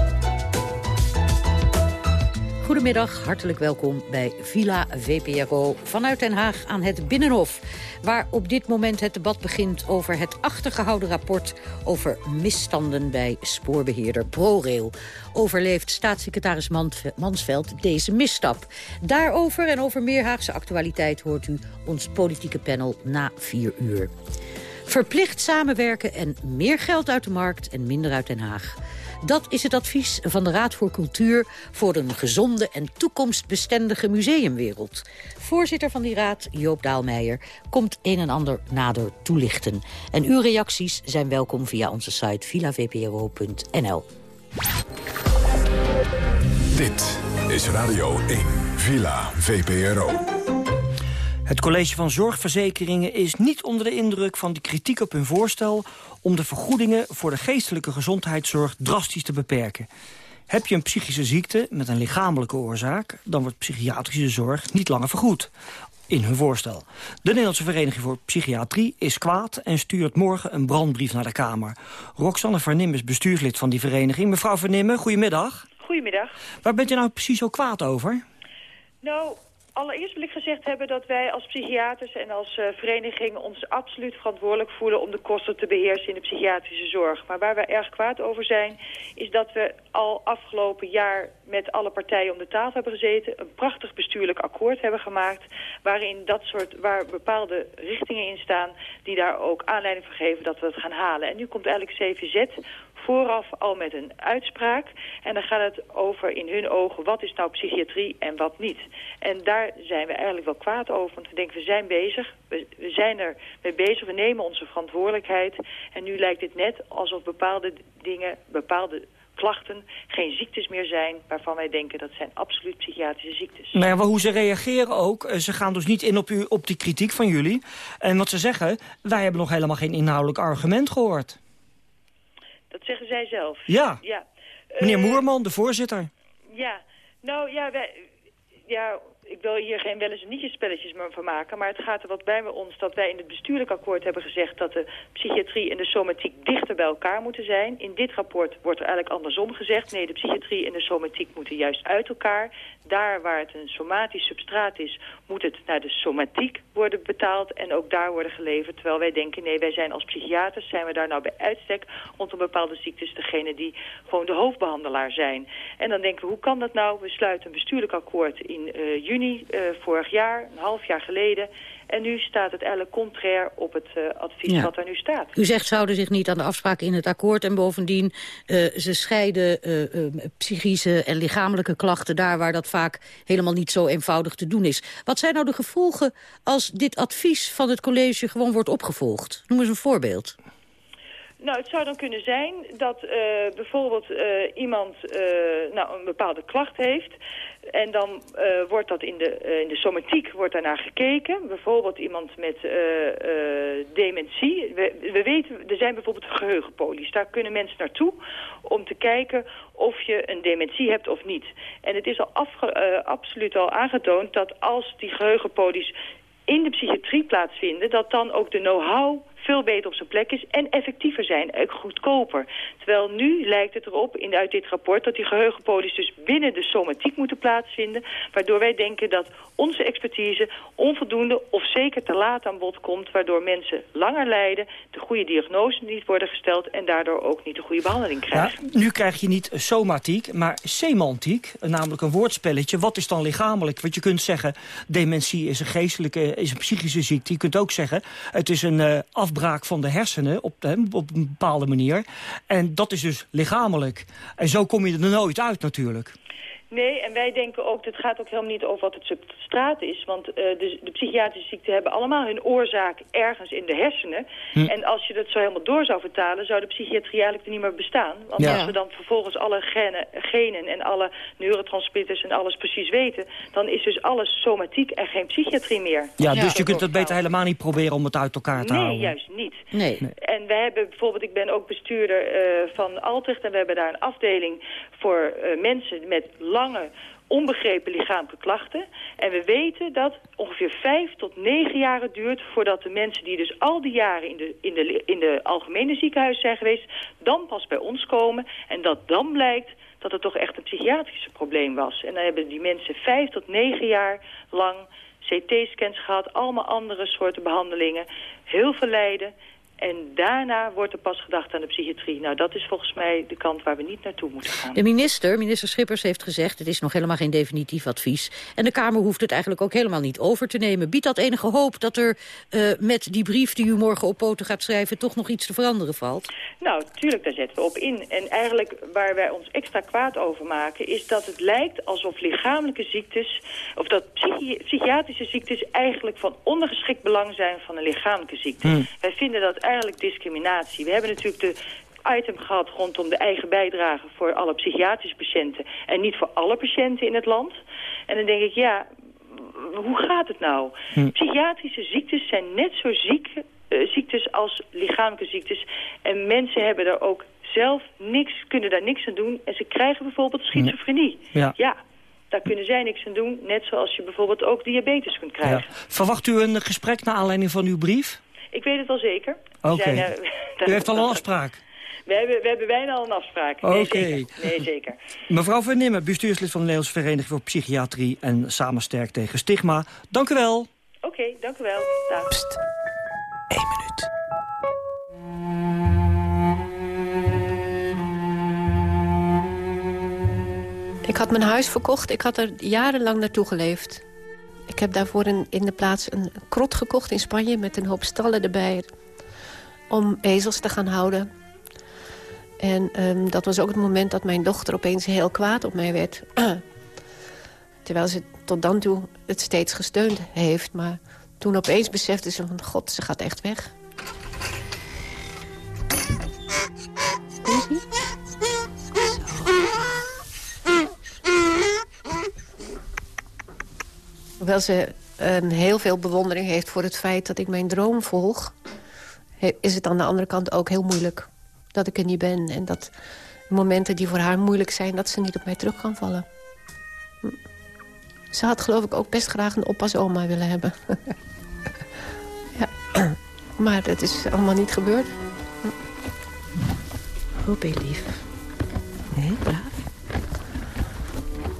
Goedemiddag, hartelijk welkom bij Villa VPRO vanuit Den Haag aan het Binnenhof. Waar op dit moment het debat begint over het achtergehouden rapport over misstanden bij spoorbeheerder ProRail. Overleeft staatssecretaris Mansveld deze misstap? Daarover en over meer Haagse actualiteit hoort u ons politieke panel na vier uur. Verplicht samenwerken en meer geld uit de markt en minder uit Den Haag. Dat is het advies van de Raad voor Cultuur voor een gezonde en toekomstbestendige museumwereld. Voorzitter van die raad, Joop Daalmeijer, komt een en ander nader toelichten. En uw reacties zijn welkom via onze site villavpro.nl. Dit is Radio 1, Villa VPRO. Het college van zorgverzekeringen is niet onder de indruk van de kritiek op hun voorstel om de vergoedingen voor de geestelijke gezondheidszorg drastisch te beperken. Heb je een psychische ziekte met een lichamelijke oorzaak, dan wordt psychiatrische zorg niet langer vergoed. In hun voorstel. De Nederlandse Vereniging voor Psychiatrie is kwaad en stuurt morgen een brandbrief naar de Kamer. Roxanne Vernim is bestuurslid van die vereniging. Mevrouw Vernimme, goedemiddag. Goedemiddag. Waar bent u nou precies zo kwaad over? Nou, allereerst wil ik gezegd hebben dat wij als psychiaters en als eh, vereniging ons absoluut verantwoordelijk voelen om de kosten te beheersen in de psychiatrische zorg. Maar waar we erg kwaad over zijn, is dat we al afgelopen jaar met alle partijen om de tafel hebben gezeten, een prachtig bestuurlijk akkoord hebben gemaakt, waarin dat soort, waar bepaalde richtingen in staan, die daar ook aanleiding voor geven dat we het gaan halen. En nu komt eigenlijk CVZ vooraf al met een uitspraak. En dan gaat het over in hun ogen wat is nou psychiatrie en wat niet. En daar zijn we eigenlijk wel kwaad over. Want we denken we zijn bezig. We, we zijn er mee bezig. We nemen onze verantwoordelijkheid. En nu lijkt het net alsof bepaalde dingen, bepaalde klachten geen ziektes meer zijn... waarvan wij denken dat zijn absoluut psychiatrische ziektes. Nou maar hoe ze reageren ook. eh, Ze gaan dus niet in op, u, op die kritiek van jullie. En wat ze zeggen, wij hebben nog helemaal geen inhoudelijk argument gehoord. Dat zeggen zij zelf. Ja. ja. Meneer Eh, Moerman, de voorzitter. Ja, nou ja, wij, ja, ik wil hier geen wel eens en nietjes spelletjes van maken, maar het gaat er wat bij bij ons dat wij in het bestuurlijk akkoord hebben gezegd dat de psychiatrie en de somatiek dichter bij elkaar moeten zijn. In dit rapport wordt er eigenlijk andersom gezegd. Nee, de psychiatrie en de somatiek moeten juist uit elkaar. Daar waar het een somatisch substraat is, moet het naar de somatiek worden betaald en ook daar worden geleverd. Terwijl wij denken, nee, wij zijn als psychiaters, zijn we daar nou bij uitstek rondom bepaalde ziektes degene die gewoon de hoofdbehandelaar zijn. En dan denken we, hoe kan dat nou? We sluiten een bestuurlijk akkoord in uh, juni uh, vorig jaar, een half jaar geleden. En nu staat het eigenlijk contrair op het uh, advies Ja. wat er nu staat. U zegt ze houden zich niet aan de afspraken in het akkoord... en bovendien eh, ze scheiden eh, eh, psychische en lichamelijke klachten... daar waar dat vaak helemaal niet zo eenvoudig te doen is. Wat zijn nou de gevolgen als dit advies van het college gewoon wordt opgevolgd? Noem eens een voorbeeld. Nou, het zou dan kunnen zijn dat eh, bijvoorbeeld eh, iemand eh, nou, een bepaalde klacht heeft. En dan wordt dat in de, in de somatiek wordt daarnaar gekeken. Bijvoorbeeld iemand met dementie. We, we weten, er zijn bijvoorbeeld geheugenpolies. Daar kunnen mensen naartoe om te kijken of je een dementie hebt of niet. En het is al afge- absoluut al aangetoond dat als die geheugenpolies in de psychiatrie plaatsvinden... dat dan ook de know-how veel beter op zijn plek is en effectiever zijn, ook goedkoper. Terwijl nu lijkt het erop, in, uit dit rapport, dat die geheugenpolies dus binnen de somatiek moeten plaatsvinden, waardoor wij denken dat onze expertise onvoldoende of zeker te laat aan bod komt, waardoor mensen langer lijden, de goede diagnose niet worden gesteld en daardoor ook niet de goede behandeling Ja, krijgen. nu krijg je niet somatiek, maar semantiek. Namelijk een woordspelletje. Wat is dan lichamelijk? Want je kunt zeggen, dementie is een geestelijke, is een psychische ziekte. Je kunt ook zeggen, het is een eh, afbraak van de hersenen op, op een bepaalde manier. En dat is dus lichamelijk. En zo kom je er nooit uit natuurlijk. Nee, en wij denken ook, het gaat ook helemaal niet over wat het substraat is. Want eh, de, de psychiatrische ziekten hebben allemaal hun oorzaak ergens in de hersenen. Hm. En als je dat zo helemaal door zou vertalen, zou de psychiatrie eigenlijk er niet meer bestaan. Want Ja. als we dan vervolgens alle genen, genen en alle neurotransmitters en alles precies weten... dan is dus alles somatiek en geen psychiatrie meer. Ja, dus je kunt het beter helemaal niet proberen om het uit elkaar te Nee, houden. juist niet. Nee. En we hebben bijvoorbeeld, ik ben ook bestuurder eh, van Altrecht... en we hebben daar een afdeling voor eh, mensen met lange onbegrepen lichamelijke klachten. En we weten dat ongeveer vijf tot negen jaren duurt... voordat de mensen die dus al die jaren in de, in de, in de algemene ziekenhuis zijn geweest... dan pas bij ons komen en dat dan blijkt dat het toch echt een psychiatrisch probleem was. En dan hebben die mensen vijf tot negen jaar lang CT-scans gehad... allemaal andere soorten behandelingen, heel veel lijden... En daarna wordt er pas gedacht aan de psychiatrie. Nou, dat is volgens mij de kant waar we niet naartoe moeten gaan. De minister, minister Schippers, heeft gezegd... het is nog helemaal geen definitief advies. En de Kamer hoeft het eigenlijk ook helemaal niet over te nemen. Biedt dat enige hoop dat er eh, met die brief die u morgen op poten gaat schrijven... toch nog iets te veranderen valt? Nou, tuurlijk, daar zetten we op in. En eigenlijk waar wij ons extra kwaad over maken... is dat het lijkt alsof lichamelijke ziektes... of dat psychi- psychiatrische ziektes eigenlijk van ondergeschikt belang zijn... van een lichamelijke ziekte. Hmm. Wij vinden dat eigenlijk discriminatie. We hebben natuurlijk de item gehad rondom de eigen bijdrage... voor alle psychiatrische patiënten... en niet voor alle patiënten in het land. En dan denk ik, ja, hoe gaat het nou? Psychiatrische ziektes zijn net zo ziek, eh, ziektes als lichamelijke ziektes. En mensen hebben daar ook zelf niks, kunnen daar niks aan doen. En ze krijgen bijvoorbeeld schizofrenie. Ja. daar kunnen zij niks aan doen. Net zoals je bijvoorbeeld ook diabetes kunt krijgen. Ja. Verwacht u een gesprek naar aanleiding van uw brief? Ik weet het wel zeker. Oké. eh, U heeft al een afspraak. We hebben, we hebben bijna al een afspraak. Oké. Nee, zeker. Nee, zeker. Mevrouw Van Nimmer, bestuurslid van de Nederlandse Vereniging voor Psychiatrie... en Samen Sterk tegen Stigma. Dank u wel. Oké, dank u wel. Dag. Eén minuut. Ik had mijn huis verkocht. Ik had er jarenlang naartoe geleefd. Ik heb daarvoor in, in de plaats een krot gekocht in Spanje... met een hoop stallen erbij om ezels te gaan houden. En ehm, dat was ook het moment dat mijn dochter opeens heel kwaad op mij werd. Terwijl ze tot dan toe het steeds gesteund heeft. Maar toen opeens besefte ze van... God, ze gaat echt weg. Kom Hoewel ze heel veel bewondering heeft voor het feit dat ik mijn droom volg... is het aan de andere kant ook heel moeilijk dat ik er niet ben. En dat momenten die voor haar moeilijk zijn, dat ze niet op mij terug kan vallen. Hm. Ze had geloof ik ook best graag een oppasoma willen hebben. ja. Maar dat is allemaal niet gebeurd. Oh, ben je lief. Nee,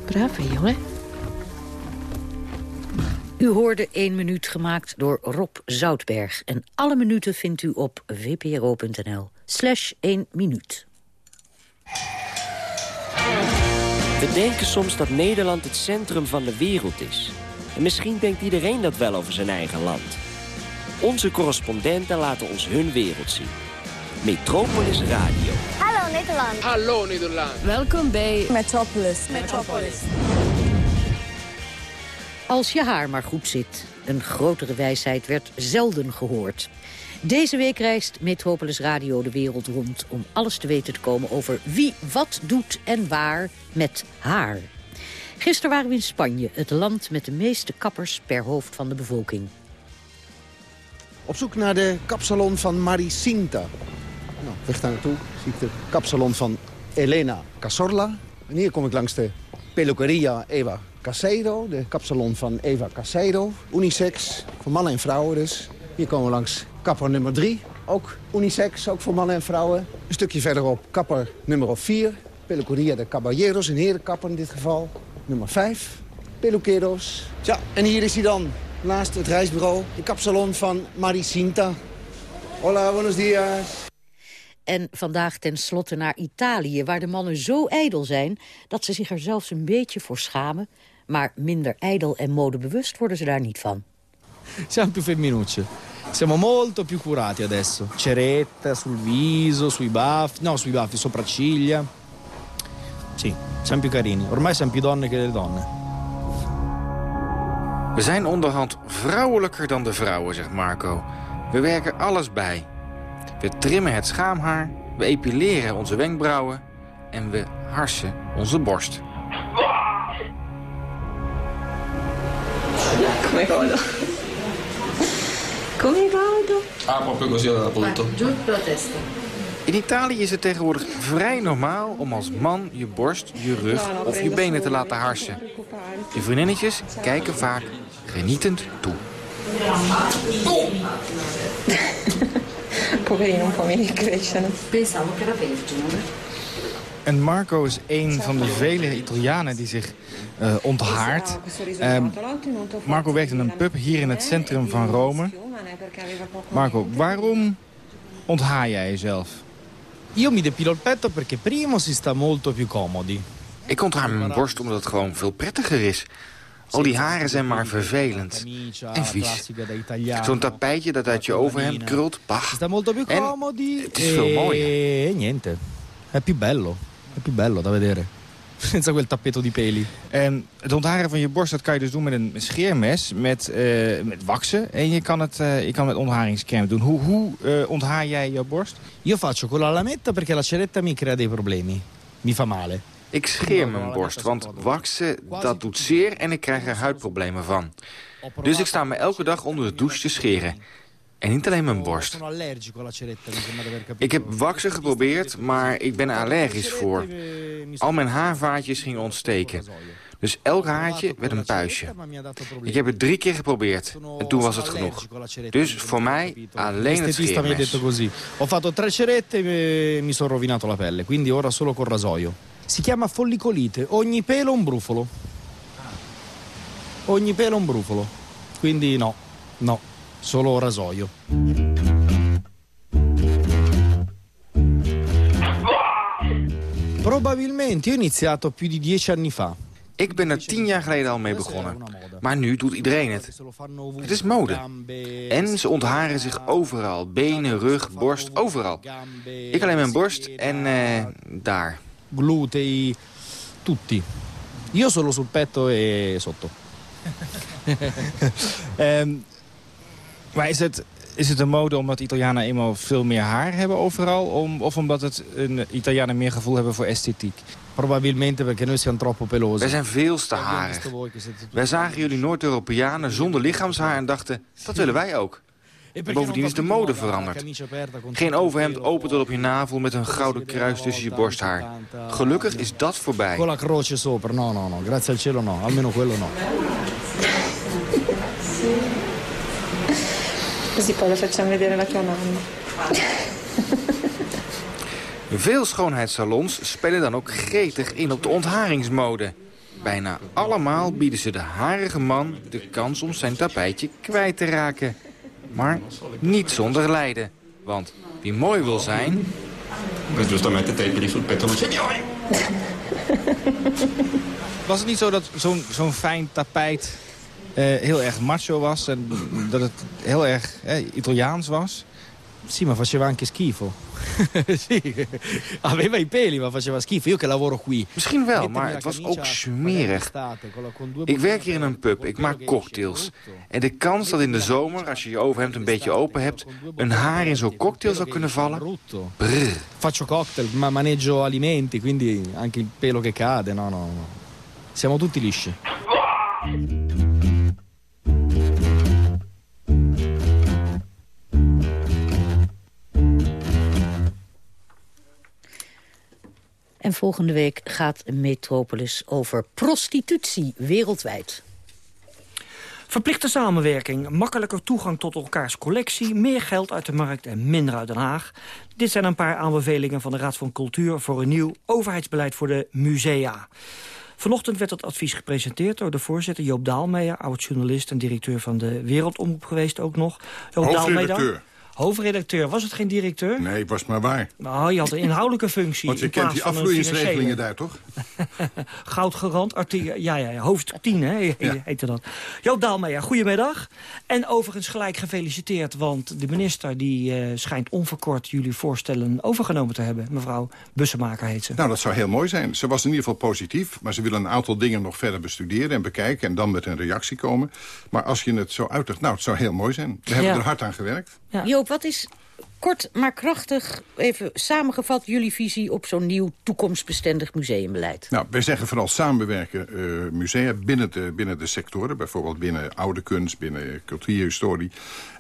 braaf. Hè, jongen. U hoorde 1 minuut gemaakt door Rob Zoutberg. En alle minuten vindt u op vpro.nl. Slash 1 minuut. We denken soms dat Nederland het centrum van de wereld is. En misschien denkt iedereen dat wel over zijn eigen land. Onze correspondenten laten ons hun wereld zien. Metropolis Radio. Hallo Nederland. Hallo Nederland. Welkom bij Metropolis. Metropolis. Als je haar maar goed zit. Een grotere wijsheid werd zelden gehoord. Deze week reist Metropolis Radio de wereld rond... om alles te weten te komen over wie wat doet en waar met haar. Gisteren waren we in Spanje, het land met de meeste kappers per hoofd van de bevolking. Op zoek naar de kapsalon van Maricinta. Nou, weg daar naartoe zie ik de kapsalon van Elena Casorla. En hier kom ik langs de Peluqueria Eva Caseiro, de kapsalon van Eva Caseiro. Unisex, voor mannen en vrouwen dus. Hier komen we langs kapper nummer 3, ook unisex, ook voor mannen en vrouwen. Een stukje verderop kapper nummer 4, Peluqueria de Caballeros, een herenkapper in dit geval. Nummer 5, Peluqueros. Ja, en hier is hij dan, naast het reisbureau, de kapsalon van Maricinta. Hola, buenos dias. En vandaag tenslotte naar Italië, waar de mannen zo ijdel zijn... dat ze zich er zelfs een beetje voor schamen. Maar minder ijdel en modebewust worden ze daar niet van. Siamo più femminucce. Siamo molto più curati adesso. Ceretta sul viso, sui baffi, no, sui baffi, sopracciglia. Sì, siamo più carini. Ormai siamo più donne che le donne. We zijn onderhand vrouwelijker dan de vrouwen, zegt Marco. We werken alles bij. We trimmen het schaamhaar, we epileren onze wenkbrauwen... en we harsen onze borst. Come vado? Come vado? Ah, proprio così appunto. Giù la testa. In Italië is het tegenwoordig vrij normaal om als man je borst, je rug of je benen te laten harsen. Je vriendinnetjes kijken vaak genietend toe. Poverino, un po' mi ricrescere. Pensavo che era vergine. En Marco is een van de vele Italianen die zich eh, onthaart. Ehm, Marco werkt in een pub hier in het centrum van Rome. Marco, waarom onthaar jij jezelf? Io mi depilo il petto perché primo si sta molto più comodi. Ik onthaar mijn borst omdat het gewoon veel prettiger is. Al die haren zijn maar vervelend. En vies. Zo'n tapijtje dat uit je overhemd krult, bah. Sta molto più En het is veel mooier. E niente. È più bello. È più bello da vedere. Senza quel tappeto di peli. En het ontharen van je borst dat kan je dus doen met een scheermes, met, eh, met waksen. En je kan het eh, je kan met ontharingscrème doen. Hoe, hoe eh, onthaar jij je borst? Io faccio con la lametta perché la ceretta mi crea dei problemi. Mi fa male. Ik scheer mijn borst, want waksen, dat doet zeer en ik krijg er huidproblemen van. Dus ik sta me elke dag onder de douche te scheren. En niet alleen mijn borst. Ik heb waksen geprobeerd, maar ik ben er allergisch voor. Al mijn haarvaatjes gingen ontsteken. Dus elk haartje werd een puistje. Ik heb het drie keer geprobeerd en toen was het genoeg. Dus voor mij alleen het scheermes. Ho fatto tre cerette e mi sono rovinato la pelle, quindi ora solo col rasoio. Si chiama follicolite, ogni pelo un brufolo. Ogni pelo un brufolo. Quindi no, no, solo rasoio. Probabilmente, io ho iniziato più di dieci anni fa. Ik ben er tien jaar geleden al mee begonnen. Maar nu doet iedereen het. Het is mode. En ze ontharen zich overal. Benen, rug, borst, overal. Ik alleen mijn borst en eh, daar. Glutei, tutti. Io solo sul petto e sotto. Ehm, maar is het, is het een mode omdat Italianen eenmaal veel meer haar hebben overal? Om, of omdat het een Italianen meer gevoel hebben voor esthetiek? Probabilmente perché noi siamo troppo pelosi. Wij zijn veel te harig. Wij zagen jullie Noord-Europeanen zonder lichaamshaar en dachten, dat willen wij ook. En bovendien is de mode veranderd. Geen overhemd open tot op je navel met een gouden kruis tussen je borsthaar. Gelukkig is dat voorbij. Con la croce sopra, no, no, no, grazie al cielo no, almeno quello no. Così poi le facciamo vedere la tua mamma. Veel schoonheidssalons spelen dan ook gretig in op de ontharingsmode. Bijna allemaal bieden ze de harige man de kans om zijn tapijtje kwijt te raken. Maar niet zonder lijden. Want wie mooi wil zijn... Was het niet zo dat zo'n zo'n fijn tapijt eh, heel erg macho was... en dat het heel erg eh, Italiaans was? Sì, ma faceva anche schifo. sì, aveva i peli, ma faceva schifo. Io che lavoro qui. Misschien wel, maar het was ook smerig. Ik werk hier in een pub, ik maak cocktails. En de kans dat in de zomer, als je je overhemd een beetje open hebt... een haar in zo'n cocktail zou kunnen vallen... Brrr. Faccio cocktail, ma maneggio alimenti, quindi anche il pelo che cade. No, no, no. Siamo tutti lisci. En volgende week gaat Metropolis over prostitutie wereldwijd. Verplichte samenwerking, makkelijker toegang tot elkaars collectie... meer geld uit de markt en minder uit Den Haag. Dit zijn een paar aanbevelingen van de Raad van Cultuur... voor een nieuw overheidsbeleid voor de musea. Vanochtend werd het advies gepresenteerd door de voorzitter Joop Daalmeijer... oud-journalist en directeur van de Wereldomroep geweest ook nog. Joop Hoofdredacteur. Hoofdredacteur, was het geen directeur? Nee, was maar waar. Nou, je had een inhoudelijke functie. Want je kent die afvloeingsregelingen financiële. daar, toch? Goudgerand, ja, ja, ja, hoofd 10, hè, he- Ja. heette dat. Joop Daalmeijer, goedemiddag. En overigens gelijk gefeliciteerd, want de minister die eh, schijnt onverkort jullie voorstellen overgenomen te hebben. Mevrouw Bussemaker heet ze. Nou, dat zou heel mooi zijn. Ze was in ieder geval positief, maar ze willen een aantal dingen nog verder bestuderen en bekijken en dan met een reactie komen. Maar als je het zo uitlegt, nou, het zou heel mooi zijn. We hebben Ja. er hard aan gewerkt. Joop, wat is kort maar krachtig, even samengevat... jullie visie op zo'n nieuw toekomstbestendig museumbeleid? Nou, wij zeggen vooral samenwerken eh, musea binnen de, binnen de sectoren. Bijvoorbeeld binnen oude kunst, binnen cultuurhistorie.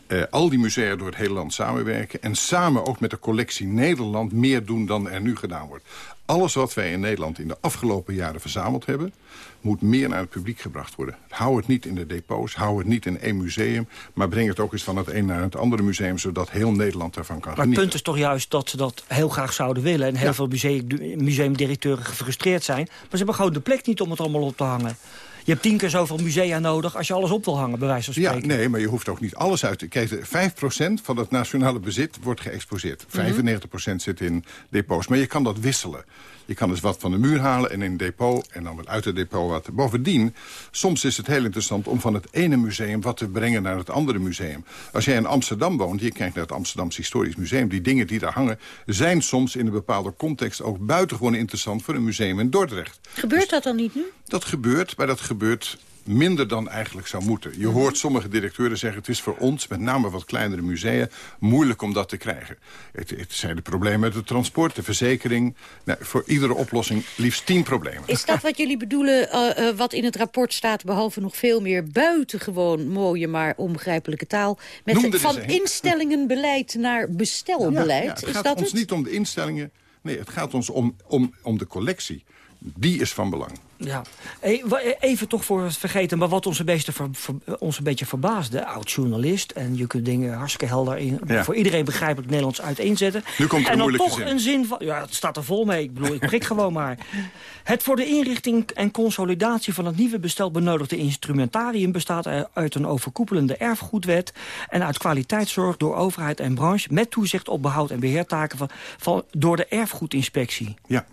Eh, al die musea door het hele land samenwerken. En samen ook met de collectie Nederland meer doen dan er nu gedaan wordt. Alles wat wij in Nederland in de afgelopen jaren verzameld hebben... moet meer naar het publiek gebracht worden. Hou het niet in de depots, hou het niet in één museum... maar breng het ook eens van het een naar het andere museum... zodat heel Nederland daarvan kan Maar het genieten. punt is toch juist dat ze dat heel graag zouden willen. En heel Ja. veel museum, museumdirecteuren gefrustreerd zijn. Maar ze hebben gewoon de plek niet om het allemaal op te hangen. Je hebt tien keer zoveel musea nodig als je alles op wil hangen, bij wijze van Ja, spreken. nee, maar je hoeft ook niet alles uit te... Kijk, de 5% van het nationale bezit wordt geëxposeerd. Mhm. 95% zit in depots. Maar je kan dat wisselen. Je kan dus wat van de muur halen en in een depot... en dan weer uit het depot wat. Bovendien, soms is het heel interessant om van het ene museum... wat te brengen naar het andere museum. Als jij in Amsterdam woont, je kijkt naar het Amsterdamse Historisch Museum... die dingen die daar hangen, zijn soms in een bepaalde context... ook buitengewoon interessant voor een museum in Dordrecht. Gebeurt dat dan niet nu? Dat gebeurt, maar dat gebeurt minder dan eigenlijk zou moeten. Je hoort sommige directeuren zeggen... het is voor ons, met name wat kleinere musea... moeilijk om dat te krijgen. Het, het zijn de problemen met het transport, de verzekering. Nou, voor iedere oplossing liefst tien problemen. Is dat wat jullie bedoelen, eh, eh, wat in het rapport staat... behalve nog veel meer buitengewoon mooie, maar onbegrijpelijke taal... Met er van instellingenbeleid naar bestelbeleid? Ja, het is gaat dat ons het? niet om de instellingen. Nee, het gaat ons om, om, om de collectie. Die is van belang. Ja. Wa- Even toch voor het vergeten, maar wat ons een beetje, ver, ver- ons een beetje verbaasde... oud-journalist, en je kunt dingen hartstikke helder... In, Ja. voor iedereen begrijpelijk Nederlands uiteenzetten. Nu komt er en dan toch zin. een zin van... Ja, het staat er vol mee. Ik bedoel, ik prik gewoon maar. Het voor de inrichting en consolidatie van het nieuwe bestel benodigde instrumentarium... bestaat uit een overkoepelende erfgoedwet... en uit kwaliteitszorg door overheid en branche... met toezicht op behoud en beheertaken van, van, door de erfgoedinspectie. Ja.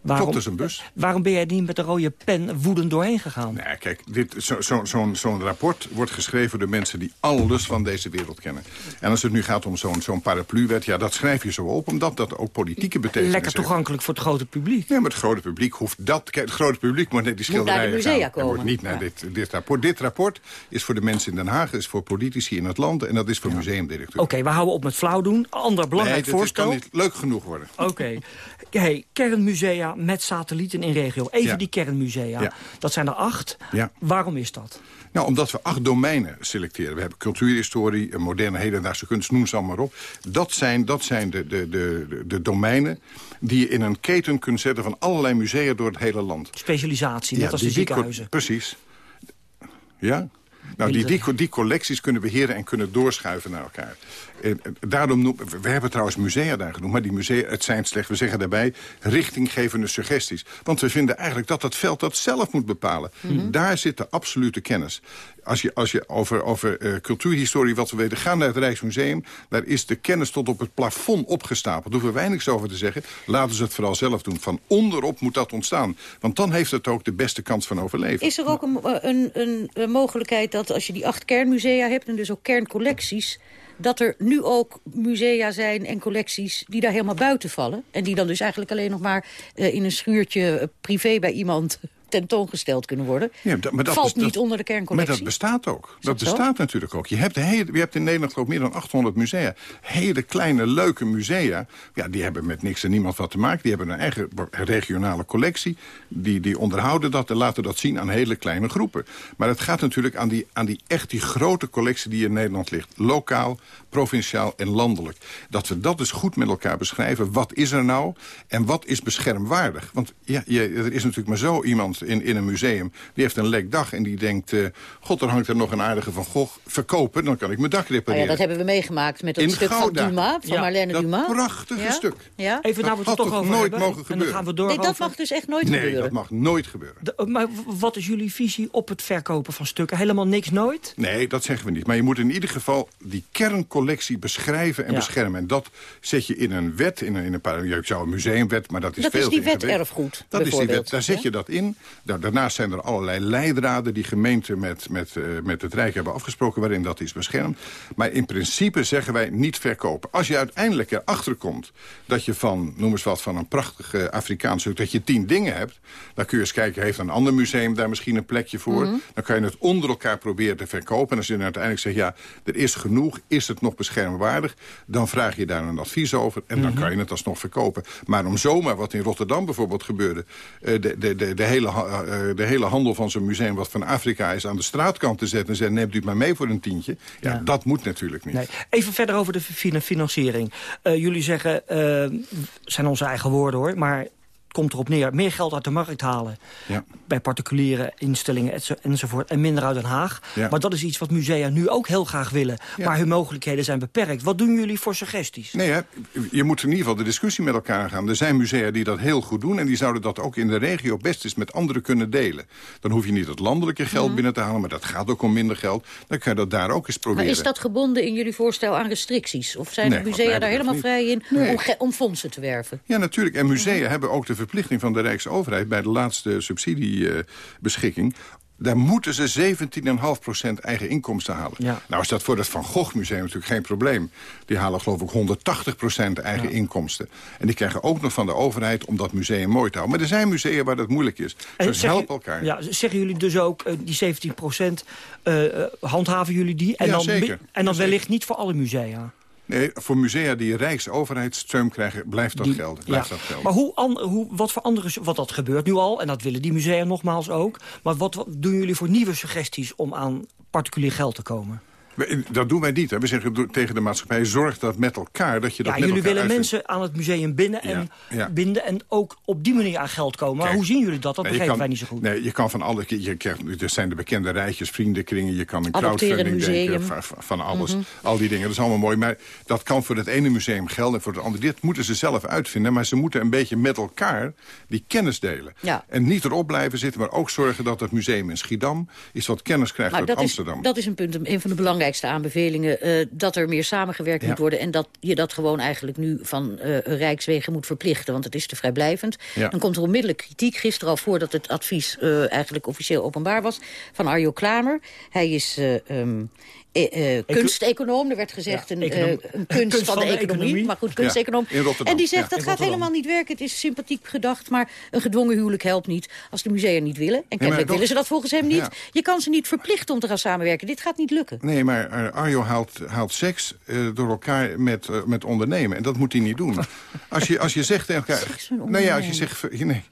Waarom, Klopt, dus een bus. Waarom ben jij niet met de rode pen woedend doorheen gegaan? Nee, kijk, dit- zo- zo- zo'n zo'n rapport wordt geschreven door mensen die alles van deze wereld kennen. En als het nu gaat om zo'n zo'n parapluwet, ja, dat schrijf je zo op, omdat dat ook politieke betekenis Lekker heeft. toegankelijk voor het grote publiek. Nee, maar het grote publiek hoeft dat... Kijk, het grote publiek moet naar die Moet naar de schilderijen musea gaan. Wordt niet naar dit, dit rapport. Dit rapport is voor de mensen in Den Haag, is voor politici in het land... en dat is voor museumdirecteuren. Oké, we houden op met flauw doen. Ander belangrijk nee, dit voorstel. kan niet leuk genoeg worden. Oké. Hey, kernmusea musea met satellieten in regio. Even Ja. die kernmusea. Ja. Dat zijn er acht. Ja. Waarom is dat? Nou, omdat we acht domeinen selecteren. We hebben cultuurhistorie, een moderne hedendaagse kunst, noem ze allemaal op. Dat zijn, dat zijn de, de, de, de, domeinen die je in een keten kunt zetten... van allerlei musea door het hele land. Specialisatie, net als de ziekenhuizen. Precies. Ja? Nou, die, die, die collecties kunnen beheren en kunnen doorschuiven naar elkaar. En, en daarom noem, we hebben trouwens musea daar genoemd, maar die musea, het zijn slechts, we zeggen daarbij, richtinggevende suggesties. Want we vinden eigenlijk dat dat veld dat zelf moet bepalen. Mhm. Daar zit de absolute kennis. Als je, als je over, over eh, cultuurhistorie wat we weten, gaan naar het Rijksmuseum, daar is de kennis tot op het plafond opgestapeld. Daar hoeven wij niks over te zeggen. Laten ze het vooral zelf doen. Van onderop moet dat ontstaan. Want dan heeft het ook de beste kans van overleven. Is er ook een, eh, een, een, een mogelijkheid dat als je die acht kernmusea hebt... en dus ook kerncollecties... dat er nu ook musea zijn en collecties die daar helemaal buiten vallen... en die dan dus eigenlijk alleen nog maar eh, in een schuurtje privé bij iemand tentoongesteld kunnen worden. Ja, dat- maar dat Valt dat- niet onder de Maar kerncollectie. dat bestaat ook. Dat, dat zo? bestaat natuurlijk ook. Je hebt, hele, je hebt in Nederland ook meer dan 800 musea. Hele kleine, leuke musea. Ja, die hebben met niks en niemand wat te maken. Die hebben een eigen regionale collectie. Die, die onderhouden dat en laten dat zien aan hele kleine groepen. Maar het gaat natuurlijk aan die, aan die echt die grote collectie die in Nederland ligt. Lokaal, provinciaal en landelijk. Dat we dat dus goed met elkaar beschrijven. Wat is er nou en wat is beschermwaardig? Want ja, je, er is natuurlijk maar zo iemand in, in een museum... die heeft een lek dag en die denkt... eh, god, er hangt er nog een aardige Van Gogh. Verkopen, dan kan ik mijn dak Nou repareren. ja, dat hebben we meegemaakt met dat In stuk Gouda. van Dumas, van Ja, Marlène dat Dumas. prachtige Ja? stuk. Ja? Even nou we het had toch toch over nooit hebben. mogen En dan gebeuren? gaan we door Nee, dat over- mag dus echt nooit Nee, gebeuren. dat mag nooit gebeuren. De- maar wat is jullie visie op het verkopen van stukken? Helemaal niks nooit? Nee, dat zeggen we niet. Maar je moet in ieder geval die kerncollectie beschrijven en Ja. beschermen. En dat zet je in een wet, in een, in een paar, je zou een museumwet, maar dat is Dat veel is te die wet erfgoed, Dat is die wet, daar zet ja? je dat in. Daar- daarnaast zijn er allerlei leidraden die gemeenten met, met, eh, met het Rijk hebben afgesproken... waarin dat is beschermd. Maar in principe zeggen wij niet verkopen. Als je uiteindelijk erachter komt dat je van, noem eens wat, van een prachtige Afrikaans stuk... dat je tien dingen hebt, dan kun je eens kijken... heeft een ander museum daar misschien een plekje voor? Mhm. Dan kan je het onder elkaar proberen te verkopen. En als je dan uiteindelijk zegt, ja, er is genoeg, is het nog beschermwaardig... dan vraag je daar een advies over en dan kan je het alsnog verkopen. Maar om zomaar, wat in Rotterdam bijvoorbeeld gebeurde... eh, de, de, de, de, hele, de hele handel van zo'n museum wat van Afrika is... aan de straatkant te zetten en zeggen, neemt u het maar mee voor een tientje. Ja, Ja. dat moet natuurlijk niet. Nee. Even verder over de fin- financiering. Eh, jullie zeggen, eh zijn onze eigen woorden hoor, maar komt erop neer. Meer geld uit de markt halen. Ja. Bij particuliere instellingen enzovoort. En minder uit Den Haag. Ja. Maar dat is iets wat musea nu ook heel graag willen. Maar hun mogelijkheden zijn beperkt. Wat doen jullie voor suggesties? Nee, hè, je moet in ieder geval de discussie met elkaar gaan. Er zijn musea die dat heel goed doen... en die zouden dat ook in de regio best eens met anderen kunnen delen. Dan hoef je niet het landelijke geld Mhm. binnen te halen... maar dat gaat ook om minder geld. Dan kan je dat daar ook eens Maar proberen. is dat gebonden in jullie voorstel aan restricties? Of zijn Nee, de musea daar helemaal vrij in Nee. om, om fondsen te werven? Ja, natuurlijk. En musea hebben ook de verplichting van de Rijksoverheid... bij de laatste subsidiebeschikking... daar moeten ze 17,5% eigen inkomsten halen. Ja. Nou is dat voor het Van Gogh Museum natuurlijk geen probleem. Die halen geloof ik 180% eigen inkomsten. En die krijgen ook nog van de overheid om dat museum mooi te houden. Maar er zijn musea waar dat moeilijk is. Dus zeg je- help elkaar. Ja, zeggen jullie dus ook, eh, die 17 procent, handhaven jullie die? En Ja, dan, zeker. En dan wellicht niet voor alle musea? Nee, voor musea die rijksoverheidssteun krijgen, blijft dat Die- gelden. Blijft ja. dat gelden. Maar hoe, an- hoe, wat voor andere... Wat dat gebeurt nu al, en dat willen die musea nogmaals ook. Maar wat, wat doen jullie voor nieuwe suggesties om aan particulier geld te komen? Dat doen wij niet. Hè. We zeggen tegen de maatschappij, zorg dat met elkaar... dat je dat Ja, met jullie willen uitvindt. mensen aan het museum binden en, Ja, binden en ook op die manier aan geld komen. Maar Kijk, hoe zien jullie dat? Dat Nee, begrijpen kan- wij niet zo goed. Nee, je kan van alle... Je krijgt, er zijn de bekende rijtjes, vriendenkringen. Je kan een Adopteren crowdfunding museum. denken. Van, alles. Mhm. Al die dingen. Dat is allemaal mooi. Maar dat kan voor het ene museum gelden en voor het andere. Dit moeten ze zelf uitvinden. Maar ze moeten een beetje met elkaar die kennis delen. Ja. En niet erop blijven zitten. Maar ook zorgen dat het museum in Schiedam... iets wat kennis krijgt uit dat, is, Amsterdam. dat is een punt, een van de belangrijkste aanbevelingen. eh, dat er meer samengewerkt Ja. moet worden. En dat je dat gewoon eigenlijk nu van eh, Rijkswegen moet verplichten. Want het is te vrijblijvend. Ja. Dan komt er onmiddellijk kritiek. Gisteren al voordat het advies eh, eigenlijk officieel openbaar was. Van Arjo Klamer. Hij is... eh, eh, kunsteconoom, er werd gezegd Ja, een, eh, een kunst, van, de economie, maar goed, kunsteconoom. Rotterdam. En die zegt Ja, dat gaat helemaal niet werken. Het is sympathiek gedacht, maar een gedwongen huwelijk helpt niet. Als de musea niet willen, en kennelijk willen ze dat volgens hem niet. Ja. Je kan ze niet verplichten om te gaan samenwerken. Dit gaat niet lukken. Nee, maar Arjo haalt, haalt seks door elkaar met, met ondernemen. En dat moet hij niet doen. Als je, als je zegt tegen elkaar... Nou ja, als je zegt... Nee,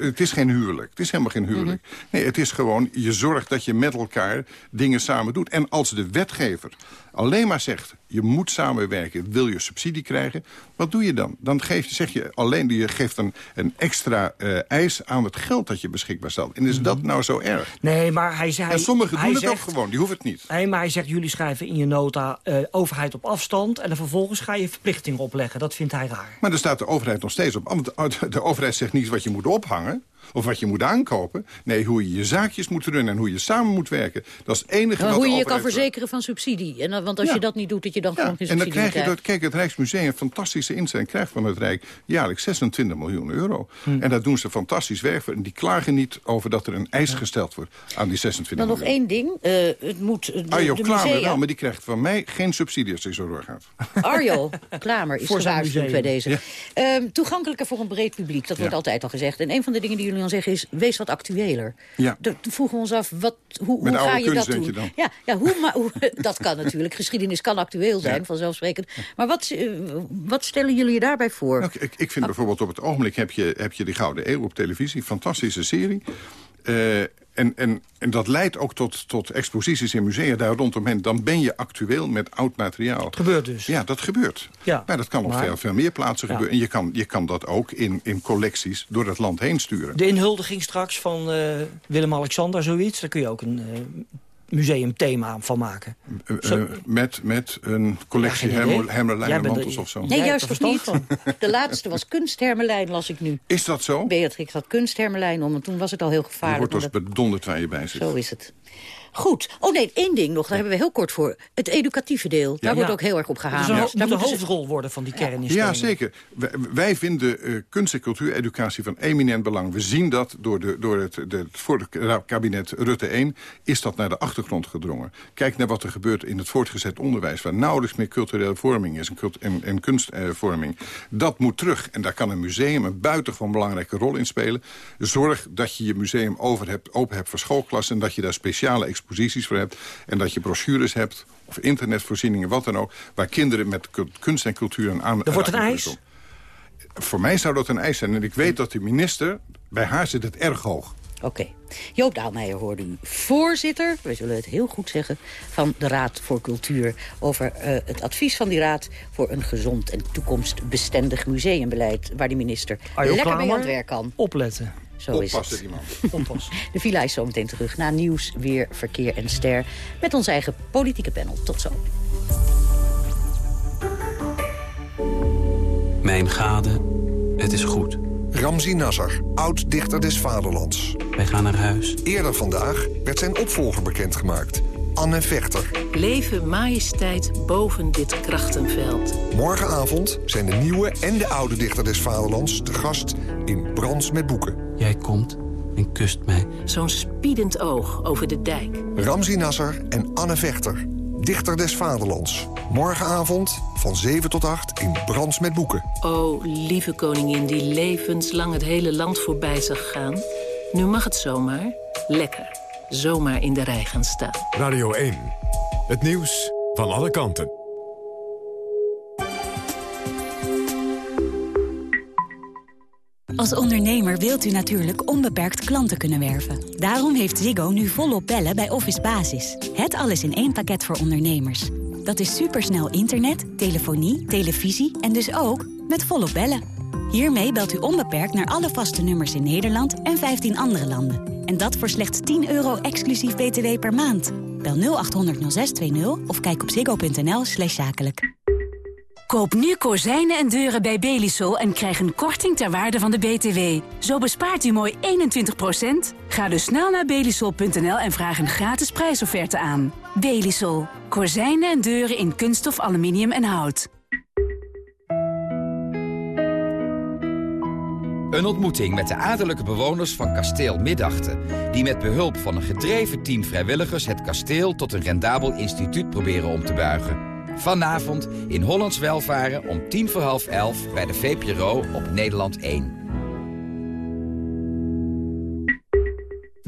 het is geen huwelijk. Het is helemaal geen huwelijk. Nee, het is gewoon... Je zorgt dat je met elkaar dingen samen doet. En als de wetgever alleen maar zegt... je moet samenwerken, wil je subsidie krijgen... wat doe je dan? Dan geef, zeg je alleen... je geeft een, een extra eh, eis aan het geld dat je beschikbaar stelt. En is dat nou zo erg? Nee, maar hij zei... en sommigen doen het zegt, ook gewoon, die hoeven het niet. Nee, maar hij zegt, jullie schrijven in je nota eh, overheid op afstand... en dan vervolgens ga je verplichtingen opleggen. Dat vindt hij raar. Maar daar staat de overheid nog steeds op. Want de- de overheid zegt niet wat je moet ophangen of wat je moet aankopen. Nee, hoe je je zaakjes moet runnen en hoe je samen moet werken. Dat is het enige Maar wat hoe je je kan verzekeren van subsidie. En, want als Ja. je dat niet doet, dat je dan gewoon geen En dan subsidie krijg je krijgt. dat, kijk, het Rijksmuseum, een fantastische inzet, krijgt van het Rijk jaarlijks 26 miljoen euro. En daar doen ze fantastisch werk voor. En die klagen niet over dat er een eis gesteld wordt aan die 26 Dan nog miljoen. één ding. eh, het moet de, Arjo de Klamer wel, maar die krijgt van mij geen subsidie als hij zo doorgaat. Arjo Klamer is gewaarschuwd bij deze. Ja. Ehm, toegankelijker voor een breed publiek, dat wordt altijd al gezegd. En een van de dingen die jullie dan zeggen is, wees wat actueler. Ja. Toen vroegen we ons af, wat, hoe, ga je dat doen? je? Ja, ja hoe, maar, hoe, dat kan natuurlijk. Geschiedenis kan actueel zijn, Ja. vanzelfsprekend. Maar wat, eh, wat stellen jullie je daarbij voor? Nou, ik, ik vind bijvoorbeeld op het ogenblik heb je, heb je die Gouden Eeuw op televisie. Fantastische serie. Eh, en, en, en dat leidt ook tot, tot exposities in musea daar rondomheen. Dan ben je actueel met oud materiaal. Het gebeurt dus. Ja, dat gebeurt. Ja. Maar dat kan op veel, veel meer plaatsen Ja. gebeuren. En je kan, je kan dat ook in, in collecties door het land heen sturen. De inhuldiging straks van eh, Willem-Alexander, zoiets. Daar kun je ook een eh, museumthema van maken. Eh, eh, met, met een collectie Ja, mantels of zo. Nee, Jij juist er niet. De laatste was kunsthermelijn, las ik nu. Is dat zo? Beatrix had kunsthermelijn om en toen was het al heel Je gevaarlijk. wordt als bedonderd waar je bij zit. Zo is het. Goed. Oh nee, één ding nog, daar hebben we heel kort voor. Het educatieve deel, daar wordt ook heel erg op Dat ho- Daar moet ze- hoofdrol worden van die kerninstellingen. Ja, zeker. Wij, wij vinden eh, kunst- en cultuureducatie van eminent belang. We zien dat door, de, door het, de, het vorige kabinet Rutte 1 is dat naar de achtergrond gedrongen. Kijk naar wat er gebeurt in het voortgezet onderwijs... waar nauwelijks meer culturele vorming is en, cult- en, en kunstvorming. dat moet terug. En daar kan een museum een buitengewoon belangrijke rol in spelen. Zorg dat je je museum over hebt, open hebt voor schoolklassen... en dat je daar speciale exposities voor hebt... en dat je brochures hebt of internetvoorzieningen, wat dan ook... waar kinderen met ku- kunst en cultuur een aan. Er wordt een komen. Voor mij zou dat een eis zijn. En ik weet dat de minister, bij haar zit het erg hoog. Oké. Joop Daalmeijer hoorde u voorzitter, we zullen het heel goed zeggen... van de Raad voor Cultuur over eh, het advies van die raad... voor een gezond en toekomstbestendig museumbeleid... waar die minister lekker mee aan het werk kan. Opletten. Zo is Oppassen, het. die man. Oppassen. De villa is zo meteen terug na nieuws, weer, verkeer en ster... met ons eigen politieke panel. Tot zo. Mijn gade, het is goed. Ramzi Nasser, oud-dichter des vaderlands. Wij gaan naar huis. Eerder vandaag werd zijn opvolger bekendgemaakt. Anne Vechter. Leven majesteit boven dit krachtenveld. Morgenavond zijn de nieuwe en de oude dichter des vaderlands... te gast in Brands met Boeken. Jij komt en kust mij. Zo'n spiedend oog over de dijk. Ramzi Nasser en Anne Vechter. Dichter des vaderlands. Morgenavond van 7 tot 8 in Brands met Boeken. O, lieve koningin die levenslang het hele land voorbij zag gaan. Nu mag het zomaar, lekker, zomaar in de rij gaan staan. Radio 1. Het nieuws van alle kanten. Als ondernemer wilt u natuurlijk onbeperkt klanten kunnen werven. Daarom heeft Ziggo nu volop bellen bij Office Basis. Het alles in één pakket voor ondernemers. Dat is supersnel internet, telefonie, televisie en dus ook met volop bellen. Hiermee belt u onbeperkt naar alle vaste nummers in Nederland en 15 andere landen. En dat voor slechts 10 euro exclusief btw per maand. Bel 0800 0620 of kijk op ziggo.nl slash zakelijk. Koop nu kozijnen en deuren bij Belisol en krijg een korting ter waarde van de BTW. Zo bespaart u mooi 21%. Ga dus snel naar belisol.nl en vraag een gratis prijsofferte aan. Belisol. Kozijnen en deuren in kunststof, aluminium en hout. Een ontmoeting met de adellijke bewoners van kasteel Middachten... die met behulp van een gedreven team vrijwilligers... het kasteel tot een rendabel instituut proberen om te buigen. Vanavond in Hollands Welvaren om tien voor half elf... bij de VPRO op Nederland 1.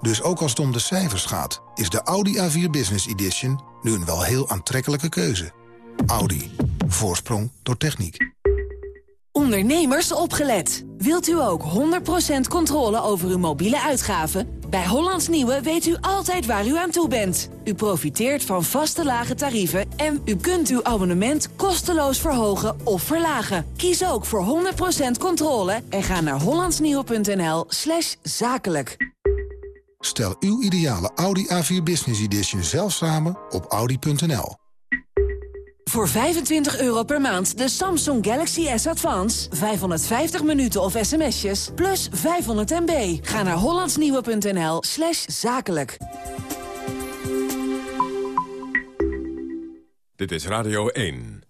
Dus ook als het om de cijfers gaat, is de Audi A4 Business Edition nu een wel heel aantrekkelijke keuze. Audi. Voorsprong door techniek. Ondernemers opgelet. Wilt u ook 100% controle over uw mobiele uitgaven? Bij Hollands Nieuwe weet u altijd waar u aan toe bent. U profiteert van vaste lage tarieven en u kunt uw abonnement kosteloos verhogen of verlagen. Kies ook voor 100% controle en ga naar hollandsnieuwe.nl slash zakelijk. Stel uw ideale Audi A4 Business Edition zelf samen op audi.nl. Voor 25 euro per maand de Samsung Galaxy S Advance. 550 minuten of sms'jes, plus 500 MB. Ga naar hollandsnieuwe.nl slash zakelijk. Dit is Radio 1.